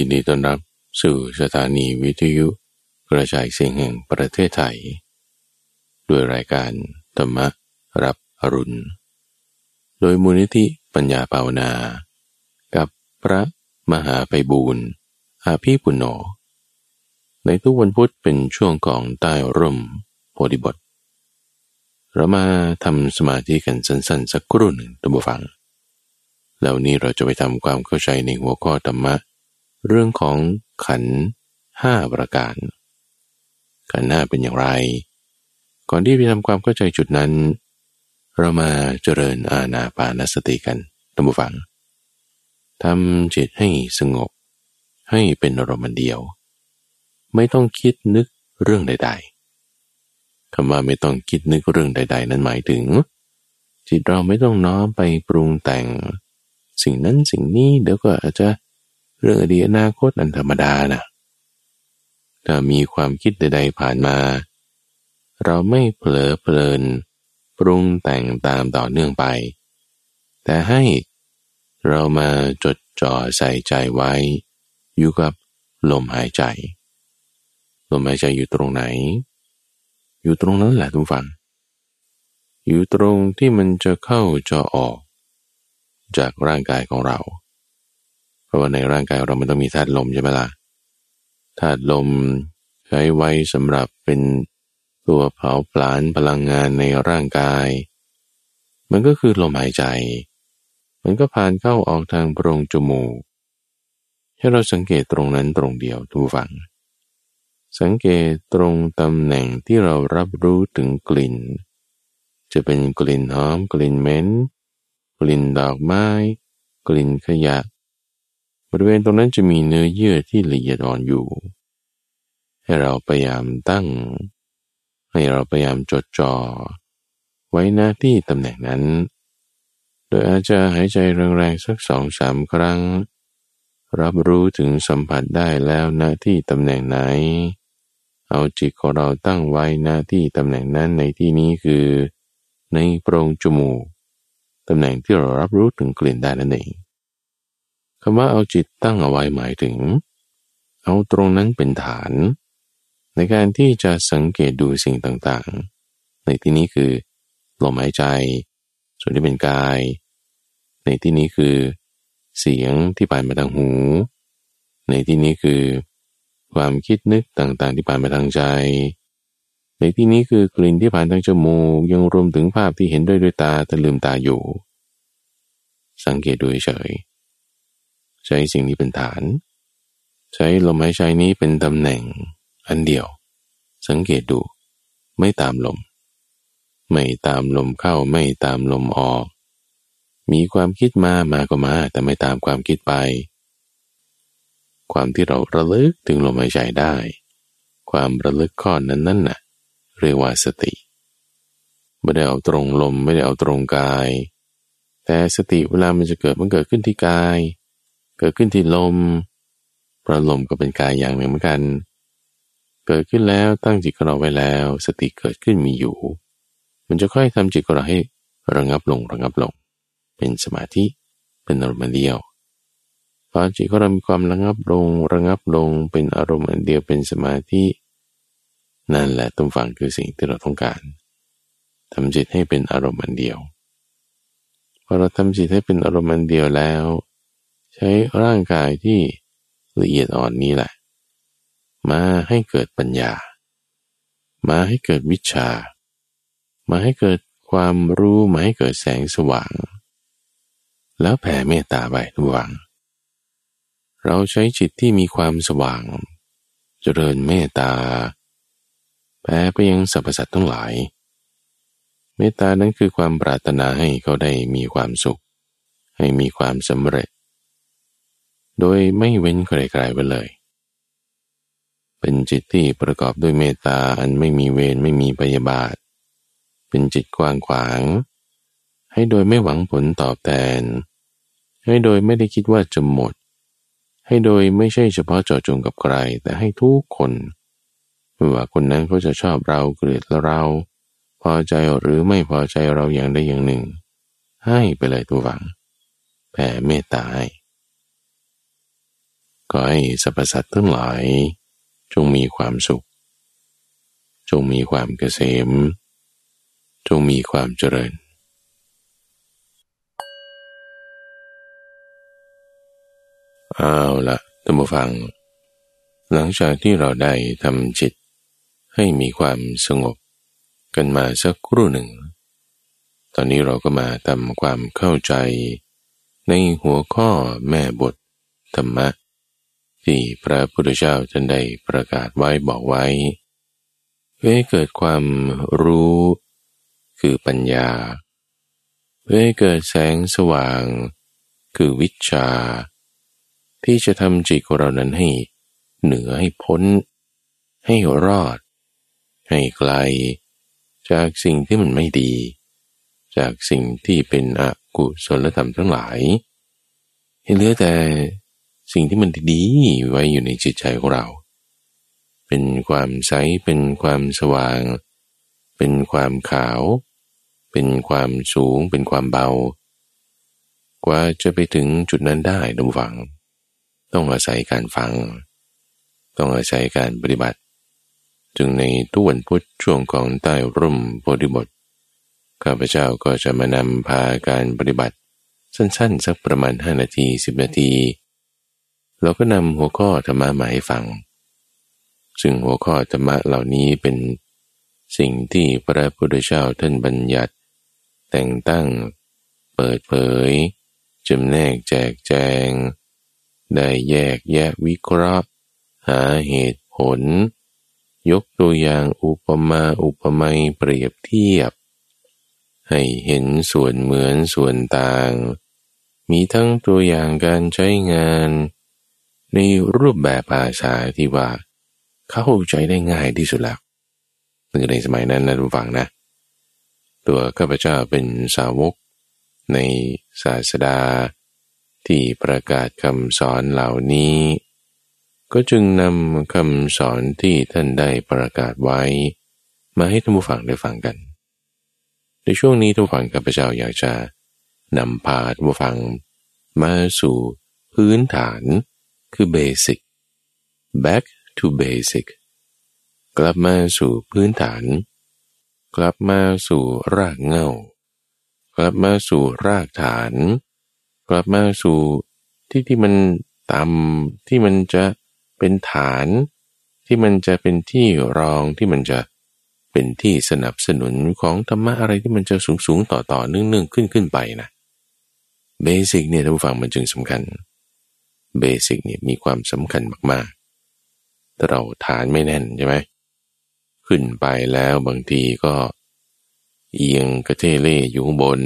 ยินดีต้อนรับสู่สถานีวิทยุกระจายเสียงแห่งประเทศไทย ด้วยรายการธรรมรับอรุณ โดยมูลนิธิปัญญาภาวนา กับพระมหาไปบูรณ์อาภีปุณโญในทุกวันพุธเป็นช่วงของใต้ร่มโพธิบท เรามาทำสมาธิกันสั้นๆ สักครู่หนึ่งตัมบฟังแล้วนี้เราจะไปทำความเข้าใจในหัวข้อธรรมะ เรื่องของขันห้าประการ ขันห้าเป็นอย่างไร ก่อนที่ไปทำความเข้าใจจุดนั้น เรามาเจริญอาณาปานสติกันตัมบูฟังทำจิตให้สงบ ให้เป็นอารมณ์เดียว ไม่ต้องคิดนึกเรื่องใด ๆคำว่าไม่ต้องคิดนึกเรื่องใด ๆ นั้นหมายถึง จิตเราไม่ต้องน้อมไปปรุงแต่ง สิ่งนั้นสิ่งนี้เดี๋ยวก็อาจจะ เรื่องอดีตอนาคตอันธรรมดานะถ้ามีความคิดใดๆผ่านมา เราไม่เผลอเพลิน ปรุงแต่งตามต่อเนื่องไป แต่ให้เรามาจดจ่อใส่ใจไว้ อยู่กับลมหายใจ ลมหายใจอยู่ตรงไหน อยู่ตรงนั้นแหละทุกฝัง อยู่ตรงที่มันจะเข้าจะออก จากร่างกายของเราเพราะว่าในร่างกายเรามันต้องมีธาตุลมใช่ไหมละ่ะธาตุลมใช้ไว้สำหรับเป็นตัวเผาผลาญพลังงานในร่างกาย มันก็คือลมหายใจ มันก็ผ่านเข้าออกทางโพรงจมูก ให้เราสังเกตตรงนั้นตรงเดียวทุกฝัง สังเกตตรงตำแหน่งที่เรารับรู้ถึงกลิ่น จะเป็นกลิ่นหอมกลิ่นเหม็นกลิ่นดอกไม้ กลิ่นขยะ บริเวณตรงนั้นจะมีเนื้อเยื่อที่ละเอียดอ่อนอยู่ ให้เราพยายามตั้ง ให้เราพยายามจดจ่อไว้หน้าที่ตำแหน่งนั้น โดยอาจจะหายใจแรงๆสักสองสามครั้ง รับรู้ถึงสัมผัสได้แล้วหน้าที่ตำแหน่งไหน เอาจิตของเราตั้งไว้หน้าที่ตำแหน่งนั้นในที่นี้คือ ในโพรงจมูกตำแหน่งที่เรารับรู้ถึงกลิ่นได้นั่นเอง คำว่าเอาจิตตั้งเอาไว้หมายถึง เอาตรงนั้นเป็นฐาน ในการที่จะสังเกตดูสิ่งต่างๆ ในที่นี้คือลมหายใจ ส่วนที่เป็นกาย ในที่นี้คือ เสียงที่ผ่านมาทางหู ในที่นี้คือ ความคิดนึกต่างๆ ที่ผ่านมาทางใจ ในที่นี้คือกลิ่นที่ผ่านทางจมูกยังรวมถึงภาพที่เห็นด้วยด้วยตาแต่ลืมตาอยู่ สังเกตดูเฉย ใช้สิ่งนี้เป็นฐาน ใช้ลมหายใจนี้เป็นตำแหน่งอันเดียว สังเกตดู ไม่ตามลม ไม่ตามลมเข้าไม่ตามลมออก มีความคิดมามาก็มา แต่ไม่ตามความคิดไป ความที่เราระลึกถึงลมหายใจได้ ความระลึกข้อนั้นนั่นน่ะ เรียกว่าสติ ไม่ได้เอาตรงลมไม่ได้เอาตรงกายแต่สติเวลามันจะเกิดมันเกิดขึ้นที่กาย เกิดขึ้นที่ลม เพราะลมก็เป็นกายอย่างหนึ่งเหมือนกัน เกิดขึ้นแล้วตั้งจิตของเราไว้แล้ว สติเกิดขึ้นมีอยู่ มันจะค่อยทำจิตของเราให้ระงับลงระงับลง เป็นสมาธิเป็นอารมณ์เดียวพอจิตของเรามีความระงับลงระงับลงเป็นอารมณ์เดียวเป็นสมาธินั่นแหละตุ้มฟังคือสิ่งที่เราต้องการทำจิตให้เป็นอารมณ์เดียวพอเราทำจิตให้เป็นอารมณ์เดียวแล้ว ใช้ร่างกายที่ละเอียดอ่อนนี้แหละ มาให้เกิดปัญญา มาให้เกิดวิชา มาให้เกิดความรู้มาให้เกิดแสงสว่าง แล้วแผ่เมตตาไปทุกวัง เราใช้จิตที่มีความสว่าง เจริญเมตตาแผ่ไปยังสรรพสัตว์ทั้งหลาย เมตตานั้นคือความปรารถนาให้เขาได้มีความสุข ให้มีความสำเร็จ โดยไม่เว้นใครๆไปเลย เป็นจิตที่ประกอบด้วยเมตตาอันไม่มีเวรไม่มีพยาบาท เป็นจิตกว้างขวาง ให้โดยไม่หวังผลตอบแทน ให้โดยไม่ได้คิดว่าจะหมด ให้โดยไม่ใช่เฉพาะเจาะจงกับใคร แต่ให้ทุกคนไม่ว่าคนนั้นเขาจะชอบเราเกลียดเรา พอใจหรือไม่พอใจเราอย่างใดอย่างหนึ่ง ให้ไปเลยตัวหวังแผ่เมตตาให้ ก็อให้สรรพสัตว์ทั้งหลาย จงมีความสุข จงมีความเกษม จงมีความเจริญเอาละท่านผู้ฟัง หลังจากที่เราได้ทำจิตให้มีความสงบกันมาสักครู่หนึ่ง ตอนนี้เราก็มาทำความเข้าใจในหัวข้อแม่บทธรรมะ ที่พระพุทธเจ้าท่านได้ประกาศไว้บอกไว้ เพื่อให้เกิดความรู้คือปัญญา เพื่อให้เกิดแสงสว่าง คือวิชา ที่จะทำจิตของเรานั้นให้เหนือให้พ้น ให้รอด ให้ไกล จากสิ่งที่มันไม่ดี จากสิ่งที่เป็นอกุศลธรรมทั้งหลายให้เหลือแต่ สิ่งที่มันดีไว้อยู่ในจิตใจของเรา เป็นความใส เป็นความสว่าง เป็นความขาว เป็นความสูง เป็นความเบา กว่าจะไปถึงจุดนั้นได้ดำฝัง ต้องอาศัยการฟัง ต้องอาศัยการปฏิบัติ จึงในทุกวันพุธช่วงของใต้ร่มโพธิบทข้าพเจ้าก็จะมานำพาการปฏิบัติ สั้นๆ สักประมาณ 5 นาที 10 นาที เราก็นำหัวข้อธรรมะมาให้ฟัง ซึ่งหัวข้อธรรมะเหล่านี้เป็นสิ่งที่พระพุทธเจ้าท่านบัญญัติ แต่งตั้ง เปิดเผยจำแนกแจกแจง ได้แยกแยะวิเคราะห์ หาเหตุผล ยกตัวอย่างอุปมาอุปไมยเปรียบเทียบ ให้เห็นส่วนเหมือนส่วนต่าง มีทั้งตัวอย่างการใช้งาน ในรูปแบบภาษาที่ว่า เข้าใจได้ง่ายที่สุดแล้วในสมัยนั้นนะทุกฝังนะ ตัวข้าพเจ้าเป็นสาวก ในศาสดา ที่ประกาศคำสอนเหล่านี้ ก็จึงนำคำสอนที่ท่านได้ประกาศไว้ มาให้ท่านผู้ฟังได้ฟังกัน ในช่วงนี้ท่านผู้ฟังข้าพเจ้าอยากจะนำพาท่านผู้ฟังมาสู่พื้นฐาน คือ basic back to basic กลับมาสู่พื้นฐาน กลับมาสู่รากเงา กลับมาสู่รากฐาน กลับมาสู่ที่ที่มันต่ำที่มันจะเป็นฐาน ที่มันจะเป็นที่รองที่มันจะเป็นที่สนับสนุนของธรรมะอะไรที่มันจะสูงสูงต่อต่อเนื่องเนื่องขึ้นขึ้นไปนะเบสิกเนี่ยท่านผู้ฟังมันจึงสำคัญเเบสิกเนี่ยมีความสำคัญมากๆ แต่เราฐานไม่แน่นใช่ไหม ขึ้นไปแล้วบางทีก็ เอียงกระเทเล่อยู่ข้างบน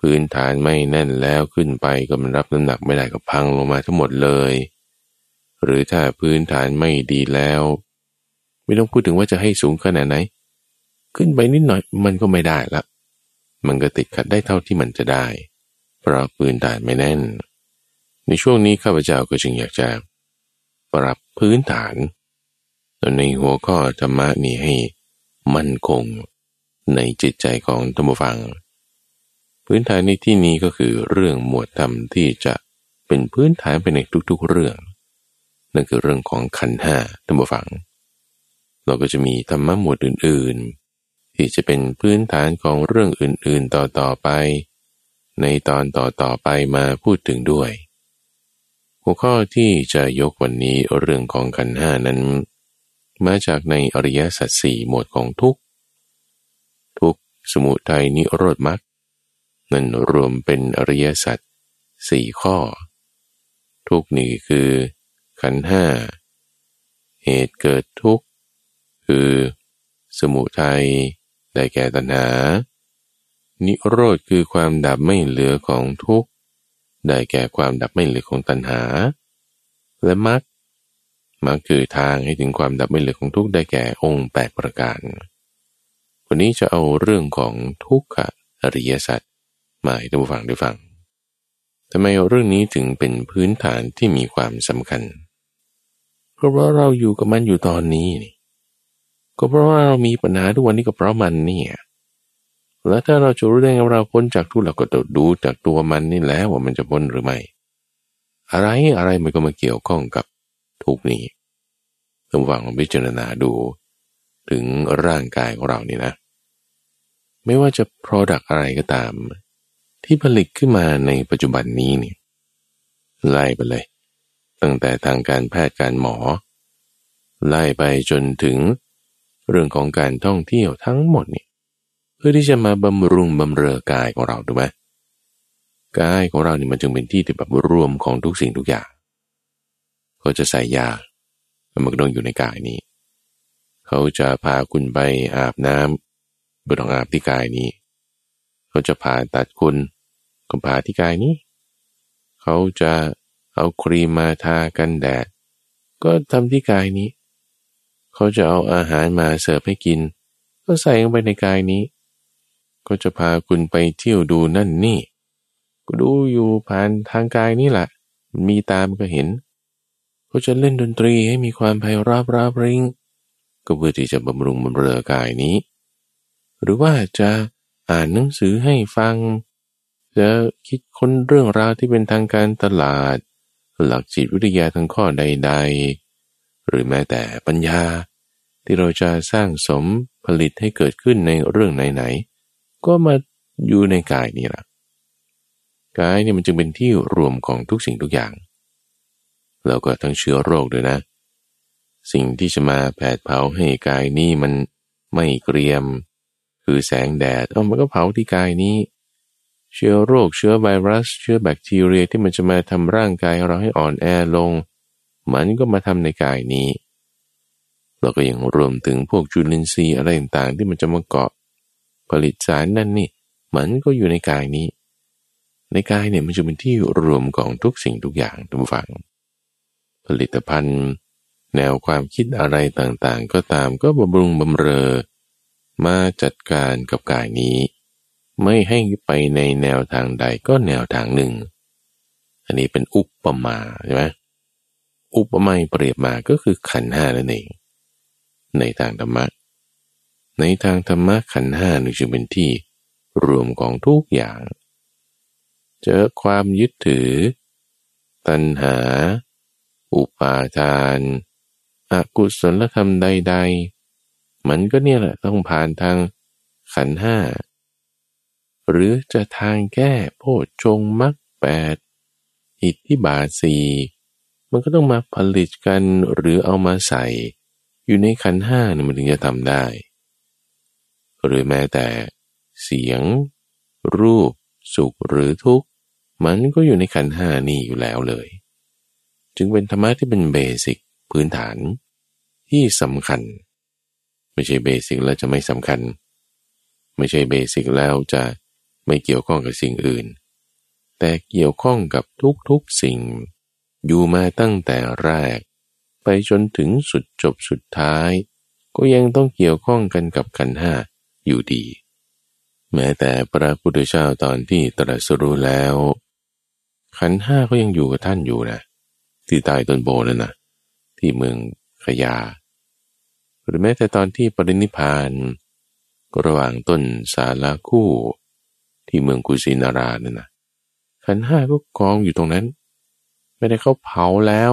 พื้นฐานไม่แน่นแล้วขึ้นไปก็มันรับน้ำหนักไม่ได้ก็พังลงมาทั้งหมดเลย หรือถ้าพื้นฐานไม่ดีแล้ว ไม่ต้องพูดถึงว่าจะให้สูงขนาดไหน ขึ้นไปนิดหน่อยมันก็ไม่ได้ละมันก็ติดขัดได้เท่าที่มันจะได้ เพราะพื้นฐานไม่แน่น ในช่วงนี้ข้าพเจ้าก็จึงอยากจะ ปรับพื้นฐานในหัวข้อธรรมะนี้ให้มั่นคงในจิตใจของธรรมฟัง พื้นฐานในที่นี้ก็คือเรื่องหมวดธรรมที่จะเป็นพื้นฐานไปในทุกๆเรื่อง นั่นคือเรื่องของขันห้าท่านผู้ฟัง เราก็จะมีธรรมะหมวดอื่นๆ ที่จะเป็นพื้นฐานของเรื่องอื่นๆต่อๆไป ในตอนต่อๆไปมาพูดถึงด้วย หัวข้อที่จะยกวันนี้เรื่องของขันห้านั้น มาจากในอริยสัจสี่หมวดของทุกทุกสมุทัยนิโรธมรรคนั่นรวมเป็นอริยสัจสี่ข้อ ทุกนี้คือ ขันห้าเหตุเกิดทุกข์คือ สมุทัยได้แก่ตัณหา นิโรธคือความดับไม่เหลือของทุกข ได้แก่ความดับไม่เหลือของตัณหา และมรรคมรรคคือทางให้ถึงความดับไม่เหลือของทุกข์ได้แก่องค์แปดประการ วันนี้จะเอาเรื่องของทุกขอริยสัจมาให้ท่านผู้ฟังได้ฟังทำไมเรื่องนี้ถึงเป็นพื้นฐานที่มีความสำคัญ เพราะว่าเราอยู่กับมันอยู่ตอนนี้ ก็เพราะว่าเรามีปัญหาทุกวันนี้ก็เพราะมันเนี่ย แล้วถ้าเราจะรู้ได้ไงเราพ้นจากทุกข์เราก็ต้องดูจากตัวมันนี่แล้วว่ามันจะพ้นหรือไม่ อะไรอะไรมันก็มาเกี่ยวข้องกับทุกนี้ต้องฟังพิจารณาดู ถึงร่างกายของเรานี่นะ ไม่ว่าจะ Product อะไรก็ตาม ที่ผลิตขึ้นมาในปัจจุบันนี้นี่ไล่ไปเลย ตั้งแต่ทางการแพทย์การหมอ ไล่ไปจนถึงเรื่องของการท่องเที่ยวทั้งหมดนี่ พื่อที่จะมาบำรุงบำเรอกายของเราถูกไหมกายของเราเนี่ยมันจึงเป็นที่ที่แบบรวมของทุกสิ่งทุกอย่าง เขาจะใส่ยามันก็ต้องอยู่ในกายนี้ เขาจะพาคุณไปอาบน้ำก็ต้องอาบที่กายนี้ เขาจะผ่าตัดคุณก็ผ่าที่กายนี้ เขาจะเอาครีมมาทากันแดด ก็ทำที่กายนี้ เขาจะเอาอาหารมาเสิร์ฟให้กิน ก็ใส่ลงไปในกายนี้ ก็จะพาคุณไปเที่ยวดูนั่นนี่ ก็ดูอยู่ผ่านทางกายนี่แหละ มีตามก็เห็น ก็จะเล่นดนตรีให้มีความไพเราะราบริง ก็เพื่อที่จะบำรุงบำเรอกายนี้ หรือว่าจะอ่านหนังสือให้ฟัง จะคิดค้นเรื่องราวที่เป็นทางการตลาด หลักจิตวิทยาทั้งข้อใด ๆ หรือแม้แต่ปัญญาที่เราจะสร้างสมผลิตให้เกิดขึ้นในเรื่องไหนๆ ก็มาอยู่ในกายนี่แหละกายนี่มันจึงเป็นที่รวมของทุกสิ่งทุกอย่าง แล้วก็ทั้งเชื้อโรคด้วยนะ สิ่งที่จะมาแผดเผาให้กายนี้มันไม่เกรียม คือแสงแดดเอามันก็เผาที่กายนี้ เชื้อโรค เชื้อไวรัส เชื้อแบคทีเรียที่มันจะมาทำร่างกายเราให้อ่อนแอลง มันก็มาทำในกายนี้เราก็ยังรวมถึงพวกจุลินทรีย์อะไรต่างๆที่มันจะมาเกาะ ผลิตสารนั่นนี่ มันก็อยู่ในกายนี้ ในกายเนี่ยมันจะเป็นที่รวมของทุกสิ่งทุกอย่างทุกฝังผลิตภัณฑ์ แนวความคิดอะไรต่างๆ ก็ตามก็บำรุงบำเรอ มาจัดการกับกายนี้ ไม่ให้ไปในแนวทางใดก็แนวทางหนึ่ง อันนี้เป็นอุปมาใช่ไหมอุปมาเปรียบมาก็คือขันห้านั่นเองในทางธรรมะ ในทางธรรมะขันห้านี่จึงเป็นที่รวมของทุกอย่าง เจอความยึดถือ ตัณหา อุปาทานอกุศลธรรมใด ๆ มันก็เนี่ยแหละต้องผ่านทางขันห้า หรือจะทางแก้โพชฌงมักแปดอิทธิบาสีมันก็ต้องมาผลิตกันหรือเอามาใส่ อยู่ในขันห้านี่มันถึงจะทำได้ หรือแม้แต่เสียง รูป สุขหรือทุกข์ มันก็อยู่ในขันห้านี่อยู่แล้วเลย จึงเป็นธรรมะที่เป็นเบสิกพื้นฐานที่สำคัญ ไม่ใช่เบสิกแล้วจะไม่สำคัญ ไม่ใช่เบสิกแล้วจะไม่เกี่ยวข้องกับสิ่งอื่น แต่เกี่ยวข้องกับทุกๆสิ่ง อยู่มาตั้งแต่แรก ไปจนถึงสุดจบสุดท้าย ก็ยังต้องเกี่ยวข้องกันกับขันห้า อยู่ดี แม้แต่พระพุทธเจ้าตอนที่ตรัสรู้แล้ว ขันห้าก็ยังอยู่กับท่านอยู่นะ ที่ใต้ต้นโบนั่นนะที่เมืองขยา หรือแม้แต่ตอนที่ปรินิพานระหว่างต้นสาลาคู่ ที่เมืองกุสินารานั่นนะขันห้าก็กองอยู่ตรงนั้น ไม่ได้เขาเผาแล้ว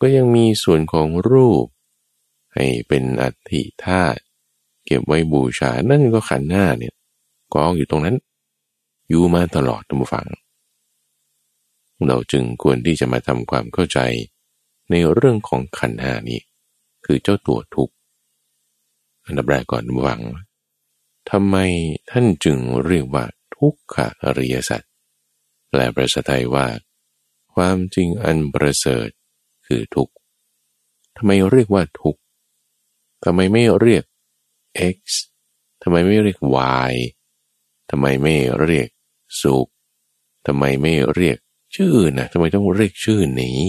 ก็ยังมีส่วนของรูป ให้เป็นอัฐิธาตุ เก็บไว้บูชา นั่นก็ขันห้าเนี่ยกองอยู่ตรงนั้น อยู่มาตลอดทุกฝัง เราจึงควรที่จะมาทำความเข้าใจในเรื่องของขันหานี้ คือเจ้าตัวทุกข์อันดับแรกก่อนวังทำไมท่านจึงเรียกว่าทุกขอริยสัจแปลประสไทยว่า ความจริงอันประเสริฐคือทุกข์ทำไมเรียกว่าทุกข์ทำไมไม่เรียก x ทำไมไม่เรียก y ทำไมไม่เรียกสุขทำไมไม่เรียกชื่อนะทำไมต้องเรียกชื่อนี้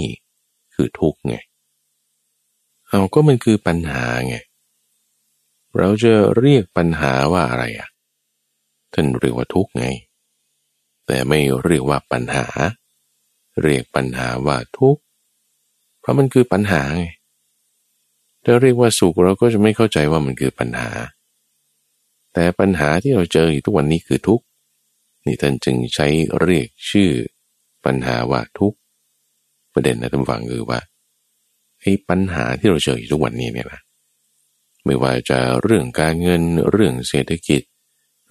คือทุกข์ไง เอาก็มันคือปัญหาไง เราจะเรียกปัญหาว่าอะไรอะ ท่านเรียกว่าทุกข์ไง แต่ไม่เรียกว่าปัญหา เรียกปัญหาว่าทุกข์ เพราะมันคือปัญหาไง ถ้าเรียกว่าสุขเราก็จะไม่เข้าใจว่ามันคือปัญหา แต่ปัญหาที่เราเจออยู่ทุกวันนี้คือทุกข์นี่ท่านจึงใช้เรียกชื่อปัญหาว่าทุกข์ประเด็นนะท่านฟังคือว่าไอ้ปัญหาที่เราเจออยู่ทุกวันนี้เนี่ยนะไม่ว่าจะเรื่องการเงินเรื่องเศรษฐกิจ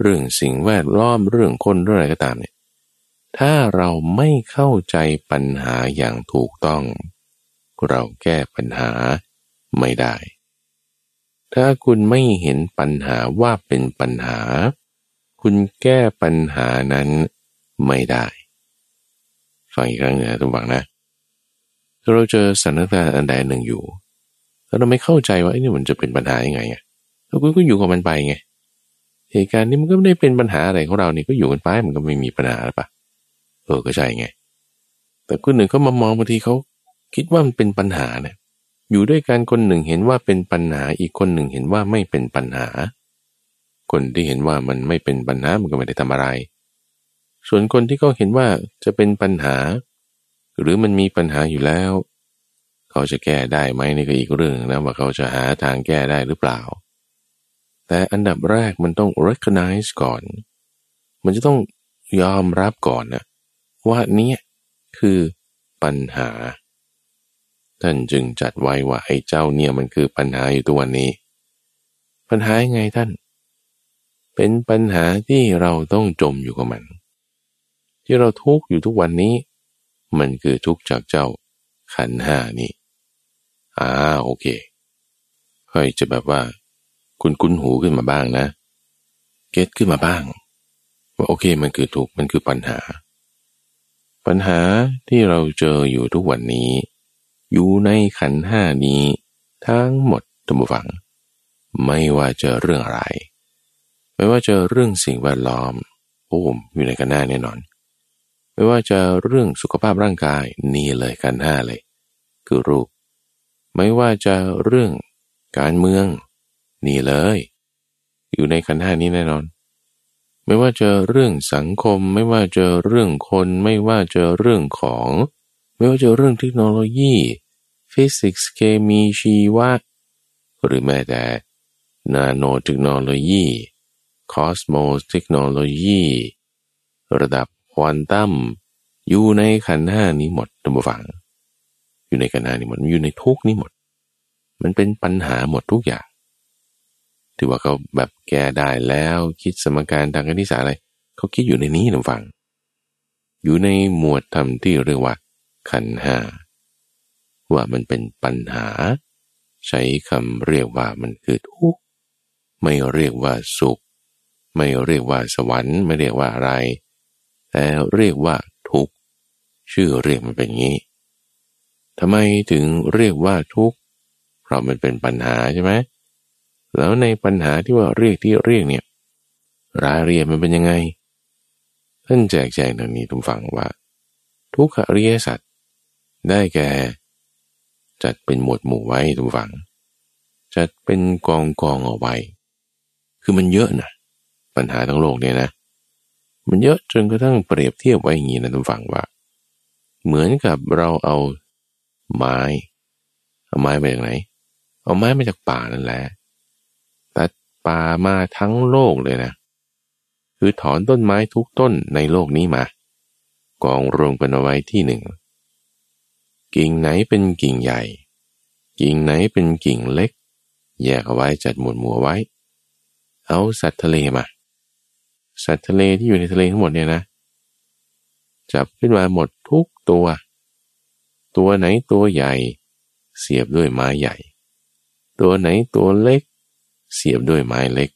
เรื่องสิ่งแวดล้อมเรื่องคนเรื่องอะไรก็ตามเนี่ยถ้าเราไม่เข้าใจปัญหาอย่างถูกต้อง เราแก้ปัญหา ไม่ได้ ถ้าคุณไม่เห็นปัญหาว่าเป็นปัญหา คุณแก้ปัญหานั้นไม่ได้ ฟังอีกครั้งนะทุกฝังนะถ้าเราเจอสถานการณ์อันใดหนึ่งอยู่แล้วเราไม่เข้าใจว่าไอ้นี่มันจะเป็นปัญหายังไงอะเราก็อยู่กับมันไปไงเหตุการณ์นี้มันก็ไม่ได้เป็นปัญหาอะไรของเราเนี่ก็อยู่กันไปมันก็ไม่มีปัญหาหรือปะเออก็ใช่ไง แต่คนหนึ่งเขามามองบางทีเขาคิดว่ามันเป็นปัญหาเนี่ย อยู่ด้วยกันคนหนึ่งเห็นว่าเป็นปัญหาอีกคนหนึ่งเห็นว่าไม่เป็นปัญหา คนที่เห็นว่ามันไม่เป็นปัญหามันก็ไม่ได้ทำอะไร ส่วนคนที่เขาเห็นว่าจะเป็นปัญหา หรือมันมีปัญหาอยู่แล้ว เขาจะแก้ได้ไหมนี่ก็อีกเรื่องนะว่าเขาจะหาทางแก้ได้หรือเปล่า แต่อันดับแรกมันต้อง recognize ก่อน มันจะต้องยอมรับก่อนนะว่านี้คือปัญหา ท่านจึงจัดไว้ว่าไอ้เจ้าเนี่ยมันคือปัญหาอยู่ตัวนี้ ปัญหาไงท่าน เป็นปัญหาที่เราต้องจมอยู่กับมัน ที่เราทุกข์อยู่ทุกวันนี้ มันคือทุกข์จากเจ้าขันห้านี่อ่าโอเคค่อยจะแบบว่า คุณคุ้นหูขึ้นมาบ้างนะ เก็ตขึ้นมาบ้าง ว่าโอเคมันคือทุกข์มันคือปัญหา ปัญหาที่เราเจออยู่ทุกวันนี้ อยู่ในขันห้านี้ ทั้งหมดทุกฝัง ไม่ว่าจะเรื่องอะไร ไม่ว่าจะเรื่องสิ่งแวดล้อมโอ้มอยู่ในกันหน้าแน่นอน ไม่ว่าจะเรื่องสุขภาพร่างกายนี่เลยกันห้าเลย คือรูป ไม่ว่าจะเรื่องการเมือง นี่เลย อยู่ในขันธ์ห้านี้แน่นอน ไม่ว่าจะเรื่องสังคม ไม่ว่าจะเรื่องคน ไม่ว่าจะเรื่องของ ไม่ว่าจะเรื่องเทคโนโลยีฟิสิกส์เคมีชีวะ หรือแม้แต่นาโนเทคโนโลยีคอสโมสเทคโนโลยีระดับควอนตัมอยู่ในขันห้านี้หมดทุกฝัง อยู่ในขันห้านี้หมดอยู่ในทุกนี้หมด มันเป็นปัญหาหมดทุกอย่างถือว่าเขาแบบแก้ได้แล้วคิดสมการทางคณิตศาสตร์อะไร เขาคิดอยู่ในนี้นะฟัง อยู่ในหมวดธรรมที่เรียกว่า ขันห้าว่ามันเป็นปัญหา ใช้คำเรียกว่ามันคือทุกข์ไม่เรียกว่าสุข ไม่เรียกว่าสวรรค์ไม่เรียกว่าอะไร แต่เรียกว่าทุกข์ชื่อเรียกมันเป็นงี้ทำไมถึงเรียกว่าทุกข์เพราะมันเป็นปัญหาใช่ไหมแล้วในปัญหาที่ว่าเรียกที่เรียกเนี่ยรายละเอียดมันเป็นยังไงท่านแจกแจงตรงนี้ทุกฝังว่า ทุกขอริยสัจ ได้แก่ จัดเป็นหมวดหมู่ไว้ทุกฝัง จัดเป็นกองกองเอาไว้ คือมันเยอะนะปัญหาทั้งโลกเนี่ยนะ มันเยอะจนกระทั่งเปรียบเทียบไว้อย่างนี้นะทุกฝังว่า เหมือนกับเราเอาไม้ เอาไม้มาจากไหน เอาไม้มาจากป่านั่นแหละป่ามาทั้งโลกเลยนะ คือถอนต้นไม้ทุกต้นในโลกนี้มากองรวมกันเอาไว้ที่หนึ่ง กิ่งไหนเป็นกิ่งใหญ่ กิ่งไหนเป็นกิ่งเล็ก แยกเอาไว้จัดหมวดหมู่ไว้ เอาสัตว์ทะเลมา สัตว์ทะเลที่อยู่ในทะเลทั้งหมดเนี่ยนะ จับขึ้นมาหมดทุกตัว ตัวไหนตัวใหญ่ เสียบด้วยไม้ใหญ่ ตัวไหนตัวเล็ก เสียบด้วยไม้เล็ก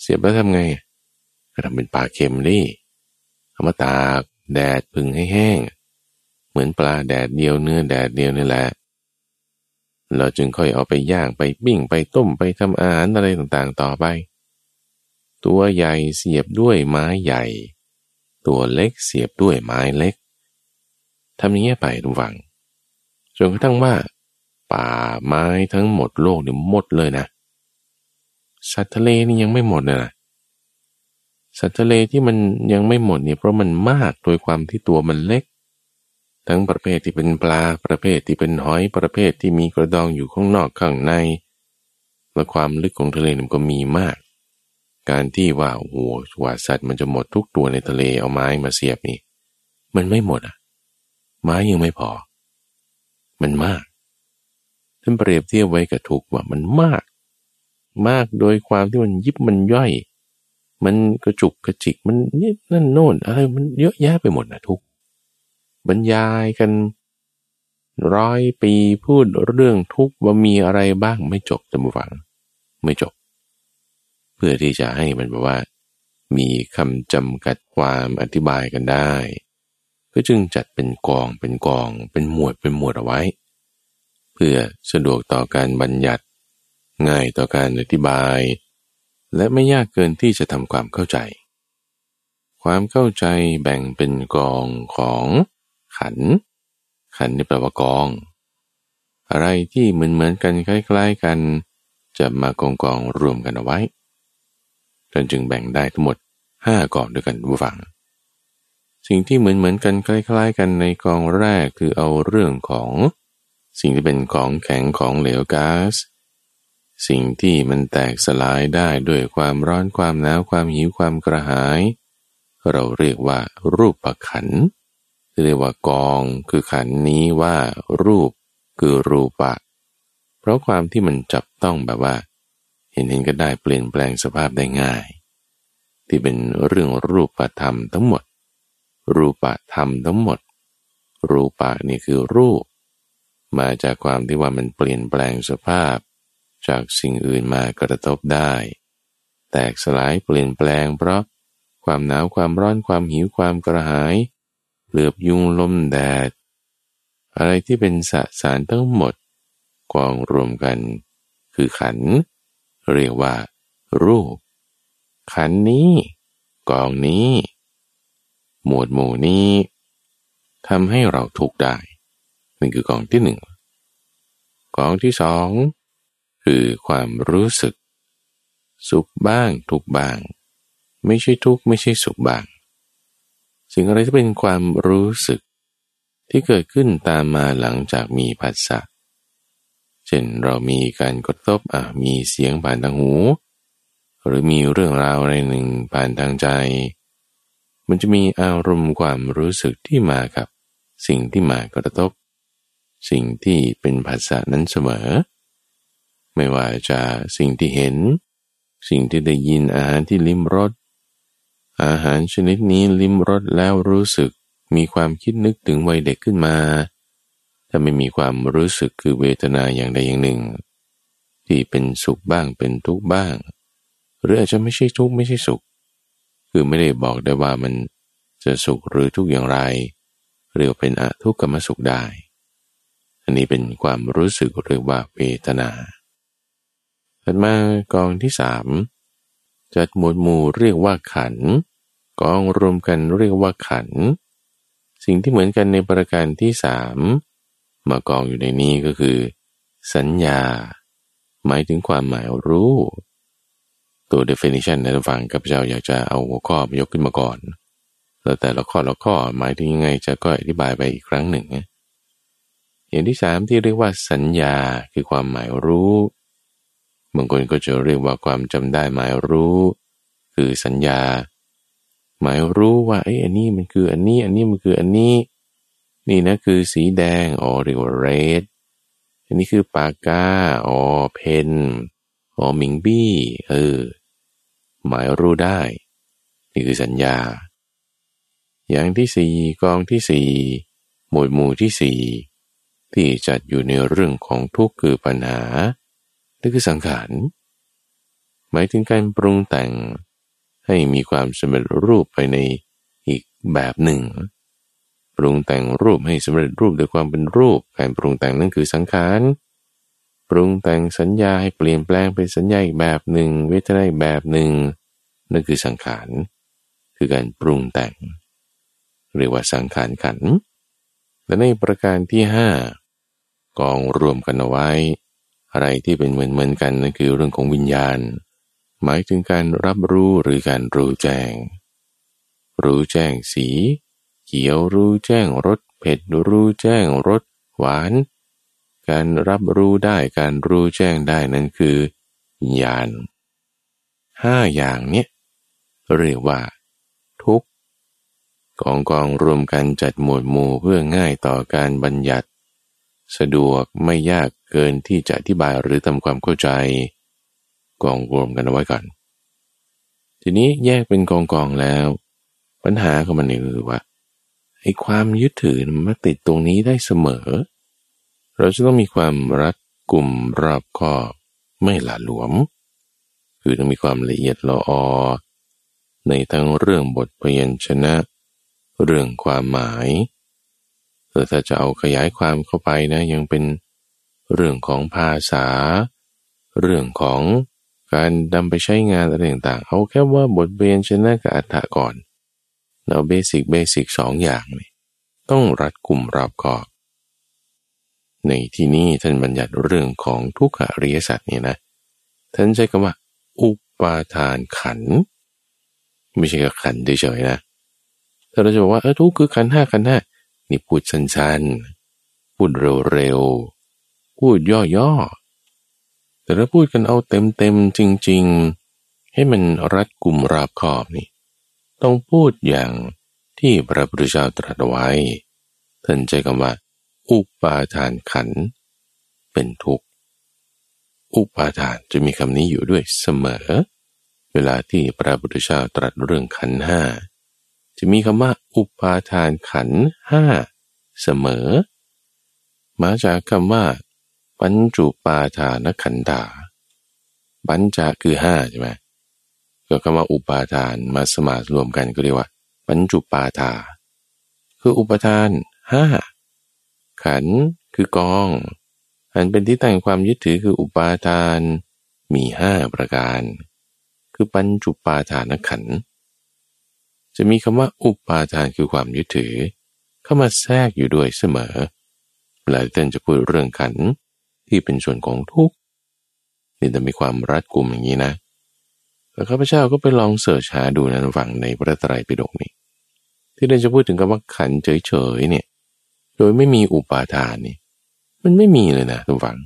เสียบแล้วทำไงก็ทำเป็นปลาเค็มดิเอามาตากแดดพึ่งให้แห้ง เหมือนปลาแดดเดียวเนื้อแดดเดียวนี่แหละ เราจึงค่อยเอาไปย่างไปปิ้งไปต้มไปทำอาหารอะไรต่างๆต่อไป ตัวใหญ่เสียบด้วยไม้ใหญ่ ตัวเล็กเสียบด้วยไม้เล็กทำอย่างนี้ไปทุกฝังจนกระทั่งว่า ป่าไม้ทั้งหมดโลกเนี่ยหมดเลยนะ สัตว์ทะเลนี่ยังไม่หมดนะสัตว์ทะเลที่มันยังไม่หมดเนี่ยเพราะมันมากโดยความที่ตัวมันเล็ก ทั้งประเภทที่เป็นปลาประเภทที่เป็นหอยประเภทที่มีกระดองอยู่ข้างนอกข้างใน และความลึกของทะเลมันก็มีมาก การที่ว่าโอ้โหว่าสัตว์มันจะหมดทุกตัวในทะเลเอาไม้มาเสียบนี่ มันไม่หมดอะ ไม้ยังไม่พอ มันมากท่านเปรียบเทียบไว้กับทุกว่ามันมาก มากโดยความที่มันยิบมันย่อย มันกระจุกกระจิกมันนี่นั่นโน่นอะไรมันเยอะแยะไปหมดนะทุก บรรยายกันร้อยปีพูดเรื่องทุกว่ามีอะไรบ้างไม่จบจำฟัง ไม่จบ เพื่อที่จะให้มันแบบว่า มีคำจำกัดความอธิบายกันได้ ก็จึงจัดเป็นกองเป็นกอง เป็นหมวดเป็นหมวดเอาไว้ เพื่อสะดวกต่อการบัญญัติ ง่ายต่อการอธิบาย และไม่ยากเกินที่จะทำความเข้าใจ ความเข้าใจแบ่งเป็นกองของ ขัน ขันนี่แปลว่ากอง อะไรที่เหมือนเหมือนกันคล้ายๆกัน จะมากองกองรวมกันเอาไว้จนจึงแบ่งได้ทั้งหมดห้ากองด้วยกันบูฟัง สิ่งที่เหมือนเหมือนกันคล้าย ๆ กันในกองแรกคือเอาเรื่องของ สิ่งที่เป็นของแข็งของเหลวก๊าซสิ่งที่มันแตกสลายได้ด้วยความร้อนความหนาวความหิวความกระหาย เราเรียกว่ารูปประขัน เรียกว่ากองคือขันนี้ว่ารูปคือรูปะ เพราะความที่มันจับต้องแบบว่า เห็นเห็นก็ได้เปลี่ยนแปลงสภาพได้ง่าย ที่เป็นเรื่องรูปธรรมทั้งหมด รูปะธรรมทั้งหมด รูปะนี่คือรูป มาจากความที่ว่ามันเปลี่ยนแปลงสภาพ จากสิ่งอื่นมากระทบได้ แตกสลายเปลี่ยนแปลงเพราะความหนาวความร้อนความหิวความกระหาย เหลือบยุงลมแดด อะไรที่เป็นสสารทั้งหมดกองรวมกัน คือขัน เรียกว่า รูป ขันนี้ กองนี้ หมวดหมู่นี้ทำให้เราทุกข์ได้นี่คือกองที่หนึ่งกองที่สองคือความรู้สึก สุขบ้างทุกบ้าง ไม่ใช่ทุกข์ไม่ใช่สุขบ้าง สิ่งอะไรที่เป็นความรู้สึกที่เกิดขึ้นตามมาหลังจากมีผัสสะเช่นเรามีการกระทบอะมีเสียงผ่านทางหู หรือมีเรื่องราวอะไรหนึ่งผ่านทางใจ มันจะมีอารมณ์ความรู้สึกที่มากับ สิ่งที่มากระทบ สิ่งที่เป็นภาษานั้นเสมอ ไม่ว่าจะสิ่งที่เห็น สิ่งที่ได้ยินอาหารที่ลิ้มรส อาหารชนิดนี้ลิ้มรสแล้วรู้สึกมีความคิดนึกถึงวัยเด็กขึ้นมา ถ้าไม่มีความรู้สึกคือเวทนาอย่างใดอย่างหนึ่ง ที่เป็นสุขบ้างเป็นทุกข์บ้าง หรืออาจจะไม่ใช่ทุกข์ไม่ใช่สุข คือไม่ได้บอกได้ว่ามันจะสุขหรือทุกข์อย่างไร เรียกเป็นอทุกขมสุขได้ อันนี้เป็นความรู้สึกเรียกว่าเวทนาถัดมากองที่สาม จัดหมวดหมู่เรียกว่าขันกองรวมกันเรียกว่าขัน สิ่งที่เหมือนกันในประการที่สามมากองอยู่ในนี้ก็คือ สัญญา หมายถึงความหมายรู้ ตัว definition ในฟังกับเจ้าอยากจะเอาหัวข้อยกขึ้นมาก่อน แล้วแต่ละข้อละข้อหมายถึงยังไงจะก็อธิบายไปอีกครั้งหนึ่งอย่างที่สามที่เรียกว่าสัญญาคือความหมายรู้ บางคนก็จะเรียกว่าความจำได้หมายรู้ คือสัญญา หมายรู้ว่าไอ้อันนี้มันคืออันนี้ อันนี้มันคืออันนี้ นี่นะคือสีแดงอ๋อเรียกว่า red อันนี้คือปากกาอ๋อเพนอ๋อมิงบี้เออหมายรู้ได้ นี่คือสัญญา อย่างที่สี่กองที่สี่หมวดหมู่ที่สี่ที่จัดอยู่ในเรื่องของทุกข์คือปัญหา นี่นคือสังขาร หมายถึงการปรุงแต่งให้มีความสำเร็จรูปไปในอีกแบบหนึ่ง ปรุงแต่งรูปให้สำเร็จรูปด้วยความเป็นรูป การปรุงแต่งนั่นคือสังขารปรุงแต่งสัญญาให้เปลี่ยนแปลงเป็นสัญญาอีกแบบหนึ่ง เวทนาอีกแบบหนึ่งนั่นคือสังขารคือการปรุงแต่ง เรียกว่าสังขารขันและในประการที่ห้ากองรวมกันเอาไว้ อะไรที่เป็นเหมือนเหมือนกันนั่นคือเรื่องของวิญญาณ หมายถึงการรับรู้หรือการรู้แจ้ง รู้แจ้งสี เขียวรู้แจ้งรสเผ็ดรู้แจ้งรสหวาน การรับรู้ได้การรู้แจ้งได้นั้นคือวิญาณห้าอย่างเนี้ยเรียกว่า ทุกกองกองรวมกันจัดหมวดหมู่เพื่อง่ายต่อการบัญญัติ สะดวกไม่ยาก เกินที่จะอธิบายหรือทำความเข้าใจกองรวมกันเอาไว้ก่อน ทีนี้แยกเป็นกองกองแล้ว ปัญหาของมันนี่คือว่าไอ้ความยึดถือมันติดตรงนี้ได้เสมอ เราจะต้องมีความรัดกลุ่มรอบคอบไม่หละหลวม คือต้องมีความละเอียดละออ ในทั้งเรื่องบทพยัญชนะ เรื่องความหมายเออถ้าจะเอาขยายความเข้าไปนะยังเป็น เรื่องของภาษา เรื่องของการนำไปใช้งานอะไรต่างๆ เอาแค่ว่าบทเรียนชนะกับอัฏฐะก่อนเราเบสิกเบสิกสองอย่างนี่ต้องรัดกลุ่มรอบคอบ ในที่นี้ท่านบัญญัติเรื่องของทุกขอริยสัจนี่นะ ท่านใช้คำว่า อุปาทานขัน ไม่ใช่กับขันเฉยๆนะแต่เราจะบอกว่าเออทุกคือขันห้าขันห้านี่พูดสั้นๆ พูดเร็วๆ พูดย่อๆ แต่ถ้าพูดกันเอาเต็มๆจริง ๆ ให้มันรัดกลุ่มราบขอบนี่ ต้องพูดอย่างที่พระพุทธเจ้าตรัสไว้ท่านใจคำว่า อุปาทานขัน เป็นทุกข์ อุปาทานจะมีคำนี้อยู่ด้วยเสมอ เวลาที่พระพุทธเจ้าตรัสเรื่องขันห้าจะมีคำว่า อุปาทานขันห้าเสมอ มาจากคำว่า ปัญจุปาทานขันธาปัญจคือห้าใช่ไหมก็คำว่าอุปาทานมาสมารวมกันก็เรียกว่า ปัญจุปาทา คืออุปทานห้าขันคือกอง อันเป็นที่ตั้งความยึดถือคืออุปาทาน มีห้าประการ คือปัญจุปาทานขัน จะมีคำว่าอุปาทานคือความยึดถือ เข้ามาแทรกอยู่ด้วยเสมอเวลาท่านจะพูดเรื่องขัน ที่เป็นส่วนของทุกข์นี่จะมีความรัดกุมอย่างนี้นะแล้วข้าพเจ้าก็ไปลองเสิร์ชหาดูนะฝั่งในพระไตรปิฎกนี้ที่เราจะพูดถึงคำว่าขันเฉยๆเนี่ย โดยไม่มีอุปาทานนี่ มันไม่มีเลยนะทุกฝัง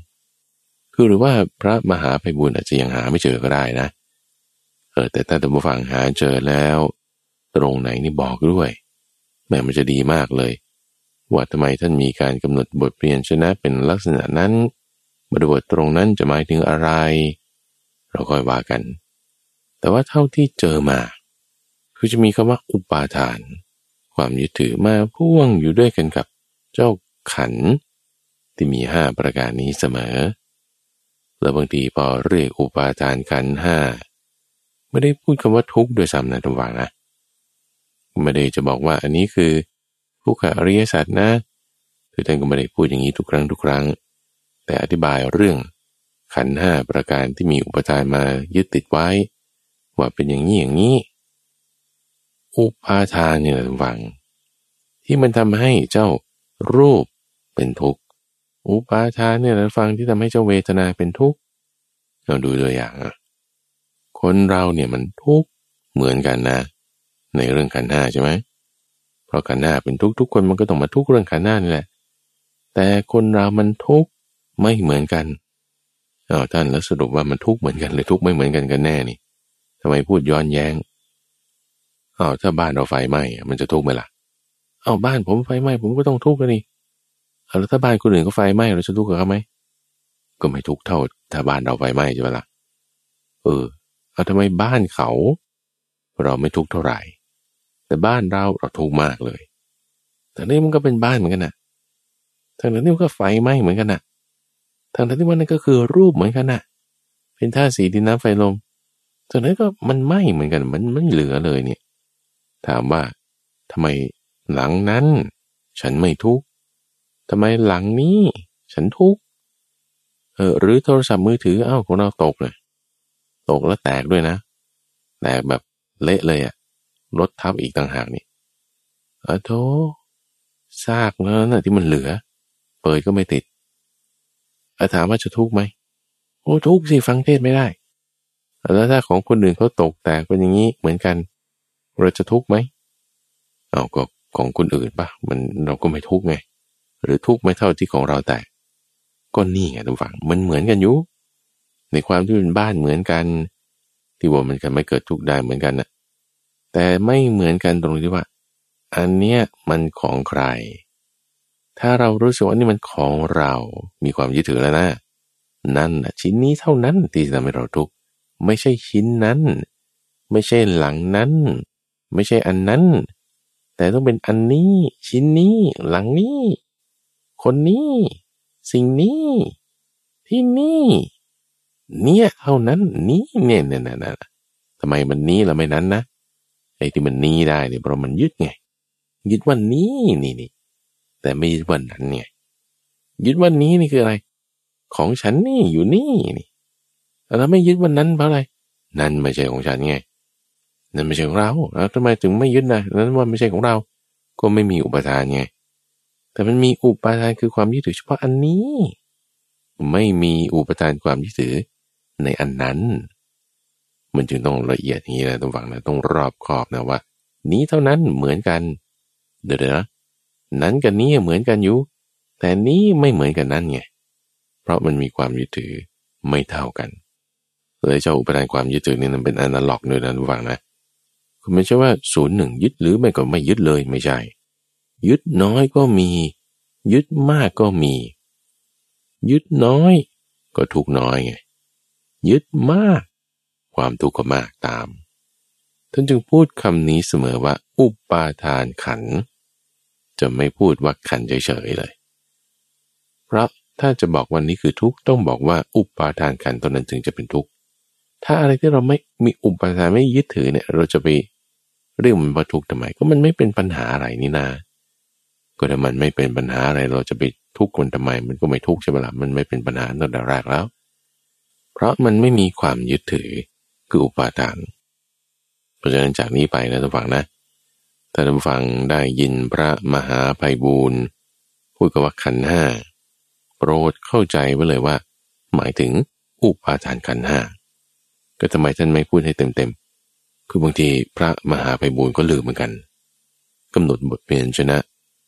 คือหรือว่าพระมหาภัยบุญอาจจะยังหาไม่เจอก็ได้นะเออแต่ถ้าท่านผู้ฟังหาเจอแล้ว ตรงไหนนี่บอกด้วยแม่มันจะดีมากเลย ว่าทำไมท่านมีการกำหนดบทเปลี่ยนชนะเป็นลักษณะนั้น บทบทตรงนั้นจะหมายถึงอะไร เราค่อยว่ากัน แต่ว่าเท่าที่เจอมา คือจะมีคำว่าอุปาทาน ความยึดถือมาพ่วงอยู่ด้วยกันกับเจ้าขัน ที่มีห้าประการนี้เสมอ แล้วบางทีพอเรียกอุปาทานขันห้าไม่ได้พูดคำว่าทุกข์โดยซ้ำนะทุกฝังนะไม่ได้จะบอกว่าอันนี้คือผู้ขาอริยสัจนะคือท่านก็ไม่ได้พูดอย่างนี้ทุกครั้งทุกครั้ง แต่อธิบายเรื่อง ขันห้าประการที่มีอุปทานมายึดติดไว้ ว่าเป็นอย่างนี้อย่างนี้ อุปาทานเนี่ยฟัง ที่มันทำให้เจ้ารูปเป็นทุกข์อุปาทานเนี่ยฟังที่ทำให้เจ้าเวทนาเป็นทุกข์เราดูตัวอย่างอะคนเราเนี่ยมันทุกข์เหมือนกันนะ ในเรื่องขันห้าใช่ไหมเพราะขันห้าเป็นทุกข์ทุกคนมันก็ต้องมาทุกข์เรื่องขันห้านี่แหละแต่คนเรามันทุกข์ ไม่เหมือนกันอ๋อท่านแล้วสรุปว่ามันทุกข์เหมือนกันหรือทุกไม่เหมือนกันกันแน่นี่ทำไมพูดย้อนแย้งอ้าวถ้าบ้านเราไฟไหม้มันจะทุกข์ไหมล่ะอ้าวบ้านผมไฟไหม้ผมก็ต้องทุกข์กันนี่เอาแล้วถ้าบ้านคนอื่นก็ไฟไหม้เราจะทุกข์กับเขาไหมก็ไม่ทุกข์เท่าถ้าบ้านเราไฟไหม้ใช่ไหมล่ะเออเอาทำไมบ้านเขา เราไม่ทุกข์เท่าไหร่ แต่บ้านเราเราทุกข์มากเลย แต่นี่มันก็เป็นบ้านเหมือนกันนะทางนั้นนี่ก็ไฟไหม้เหมือนกันนะ ทางนั้นที่ว่านั่นก็คือรูปเหมือนกันนะเป็นธาตุสีดินน้ำไฟลมจากนั้นก็มันไหม้เหมือนกัน มันไม่เหลือเลยเนี่ย ถามว่าทำไมหลังนั้น ฉันไม่ทุกข์ทำไมหลังนี้ ฉันทุกข์เออหรือโทรศัพท์มือถือเอ้าของเราตกเลย ตกแล้วแตกด้วยนะ แตกแบบเละเลยอะรถทับอีกต่างหากนี่เออโธซากแล้วนะที่มันเหลือ เปิดก็ไม่ติด อาถามว่าจะทุกข์ไหมโอ้ทุกข์สิฟังเทศไม่ได้ แล้วถ้าของคนอื่นเขาตกแตกเป็นอย่างนี้เหมือนกัน เราจะทุกข์ไหมเอาก็ของคนอื่นปะมันเราก็ไม่ทุกข์ไง หรือทุกข์ไม่เท่าที่ของเราแตกก็นี่ไงทุกฝั่งมันเหมือนกันอยู่ในความที่เป็นบ้านเหมือนกัน ที่ว่ามันกันไม่เกิดทุกข์ได้เหมือนกันนะแต่ไม่เหมือนกันตรงที่ว่า อันเนี้ยมันของใคร ถ้าเรารู้สึกว่านี่มันของเรา มีความยึดถือแล้วนะ นั่นชิ้นนี้เท่านั้นที่ทำให้เราทุกข์ ไม่ใช่ชิ้นนั้น ไม่ใช่หลังนั้น ไม่ใช่อันนั้น แต่ต้องเป็นอันนี้ ชิ้นนี้ หลังนี้ คนนี้ สิ่งนี้ ที่นี่ เนี่ยเท่านั้น นี้เนี่ยเนี่ยเนี่ยทำไมมันนี้แล้วไม่นั้นนะไอ้ที่มันนี้ได้เนี่ยเพราะมันยึดไง ยึดวันนี้นี่นี่ แต่ไม่ยึดวันนั้นไงยึดวันนี้นี่คืออะไร ของฉันนี่อยู่นี่นี่แล้วไม่ยึดวันนั้นเพราะอะไร นั่นไม่ใช่ของฉันไงนั่นไม่ใช่ของเราแล้วทำไมถึงไม่ยึดนะนั้นว่าไม่ใช่ของเรา ก็ไม่มีอุปทานไงแต่มันมีอุปทานคือความยึดถือเฉพาะอันนี้ ไม่มีอุปทานความยึดถือในอันนั้น มันจึงต้องละเอียดอย่างนี้นะต้องฟังนะต้องรอบคอบนะว่า นี้เท่านั้นเหมือนกัน เดี๋ยวนะ นั้นกับนี้เหมือนกันอยู่ แต่นี้ไม่เหมือนกันนั่นไง เพราะมันมีความยึดถือไม่เท่ากันเลยเจ้าอุปทานความยึดถือนี่มันเป็นอนาล็อกด้วยนะทุกฝังนะคือไม่ใช่ว่าศูนย์หนึ่งยึดหรือไม่ก็ไม่ยึดเลยไม่ใช่ ยึดน้อยก็มี ยึดมากก็มี ยึดน้อยก็ทุกน้อยไงยึดมาก ความทุกข์ก็มากตาม ท่านจึงพูดคำนี้เสมอว่า อุปาทานขัน จะไม่พูดว่าขันเฉยๆเลย เพราะถ้าจะบอกวันนี้คือทุกข์ต้องบอกว่าอุปาทานขันตอนนั้นถึงจะเป็นทุกข์ ถ้าอะไรที่เราไม่มีอุปาทานไม่ยึดถือเนี่ย เราจะไปเรียกมันว่าทุกข์ทำไมก็มันไม่เป็นปัญหาอะไรนี่นา ก็ถ้ามันไม่เป็นปัญหาอะไร เราจะไปทุกข์มันทำไม มันก็ไม่ทุกข์ใช่ไหมละ่ะมันไม่เป็นปัญหาตั้งแต่แรกแล้ว เพราะมันไม่มีความยึดถือคืออุปาทาน เพราะฉะนั้นจากนี้ไปนะท่านฟังนะ ท่านฟังได้ยินพระมหาภัยบูรณ์พูดกับว่าขันห้าโปรดเข้าใจไว้เลยว่า หมายถึงอุปาทานขันห้าก็ทำไมท่านไม่พูดให้เต็มๆ คือบางทีพระมหาภัยบูรณ์ก็ลืมเหมือนกันกำหนดบทเปลี่ยนชนะ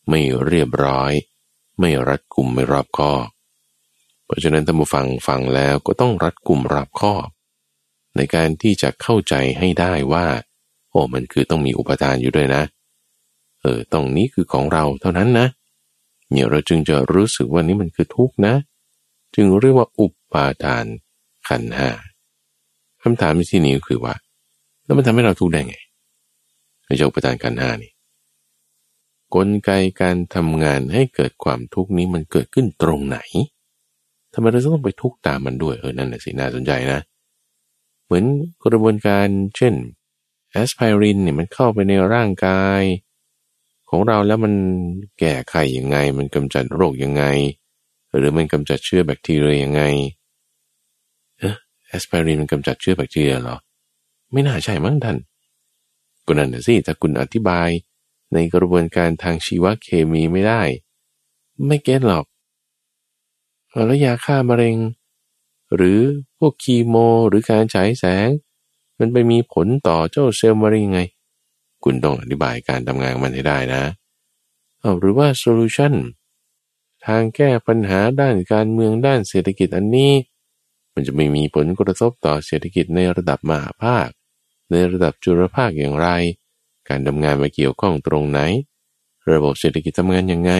ไม่เรียบร้อย ไม่รัดกุมไม่รอบคอบเพราะฉะนั้นท่านผู้ฟังฟังแล้วก็ต้องรัดกุมรอบคอบ ในการที่จะเข้าใจให้ได้ว่า โอ้มันคือต้องมีอุปทานอยู่ด้วยนะเออตรงนี้คือของเราเท่านั้นนะเนี่ยเราจึงจะรู้สึกว่านี้มันคือทุกข์นะ จึงเรียกว่าอุปาทานขันห้าคำถามที่นี้คือว่า แล้วมันทำให้เราทุกข์ได้ไงในเจ้าอุปาทานขันห้านี่กลไกการทำงานให้เกิดความทุกข์นี้มันเกิดขึ้นตรงไหนทำไมเราต้องไปทุกข์ตามมันด้วยเออนั่นแหละสิน่าสนใจนะ เหมือนกระบวนการเช่นแอสไพรินเนี่ยมันเข้าไปในร่างกาย ของเราแล้วมันแก้ไขยังไง มันกำจัดโรคยังไง หรือมันกำจัดเชื้อแบคทีเรียยังไงเออแอสไพรินมันกำจัดเชื้อแบคทีเรียหรอ ไม่น่าใช่มั้งท่านก็นั่นสิถ้าคุณอธิบายในกระบวนการทางชีวเคมีไม่ได้ ไม่ get หรอกแล้วยาฆ่ามะเร็ง หรือพวกคีโม หรือการฉายแสง มันไปมีผลต่อเจ้าเซลล์มะเร็งไง คุณต้องอธิบายการทำงานมันให้ได้นะเอาหรือว่า solution ทางแก้ปัญหาด้านการเมืองด้านเศรษฐกิจอันนี้ มันจะไม่มีผลกระทบต่อเศรษฐกิจในระดับมหาภาค ในระดับจุลภาคอย่างไร การทำงานมาเกี่ยวข้องตรงไหน ระบบเศรษฐกิจทำงานยังไง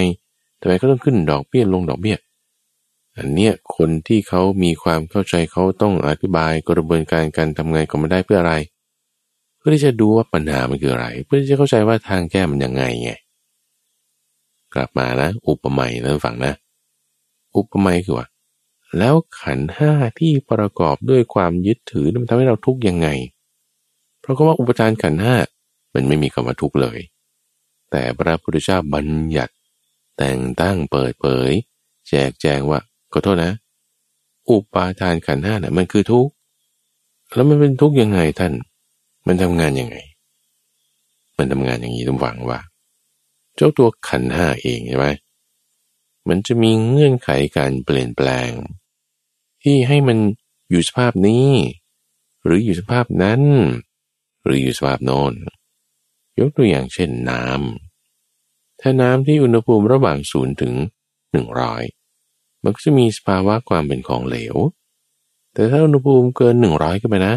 ทำไมก็ต้องขึ้นดอกเบี้ยลงดอกเบี้ยอันเนี้ยคนที่เขามีความเข้าใจเขาต้องอธิบายกระบวนการการทำงานของมันได้เพื่ออะไร เพื่อที่จะดูว่าปัญหามันคืออะไร เพื่อที่จะเข้าใจว่าทางแก้มันยังไงไง กลับมานะ อุปมาแล้วฝังนะ อุปมาคือว่า แล้วขันห้าที่ประกอบด้วยความยึดถือมันทำให้เราทุกข์ยังไง เพราะว่าอุปทานขันห้ามันไม่มีคำว่าทุกข์เลย แต่พระพุทธเจ้าบัญญัติ แต่งตั้งเปิดเผย แจกแจงว่าขอโทษนะ อุปาทานขันห้านะ่ะมันคือทุกข์แล้วมันเป็นทุกข์ยังไงท่าน มันทำงานยังไง มันทำงานอย่างนี้ต้องหวังว่า เจ้าตัวขันห้าเองใช่ไหมมันจะมีเงื่อนไขการเปลี่ยนแปลง ที่ให้มันอยู่สภาพนี้ หรืออยู่สภาพนั้น หรืออยู่สภาพโน้นยกตัวอย่างเช่นน้ำถ้าน้ำที่อุณหภูมิระหว่างศูนย์ถึงหนึ่งร้อยมันก็จะมีสภาวะความเป็นของเหลว แต่ถ้าอุณหภูมิเกินหนึ่งร้อยขึ้นไปนะ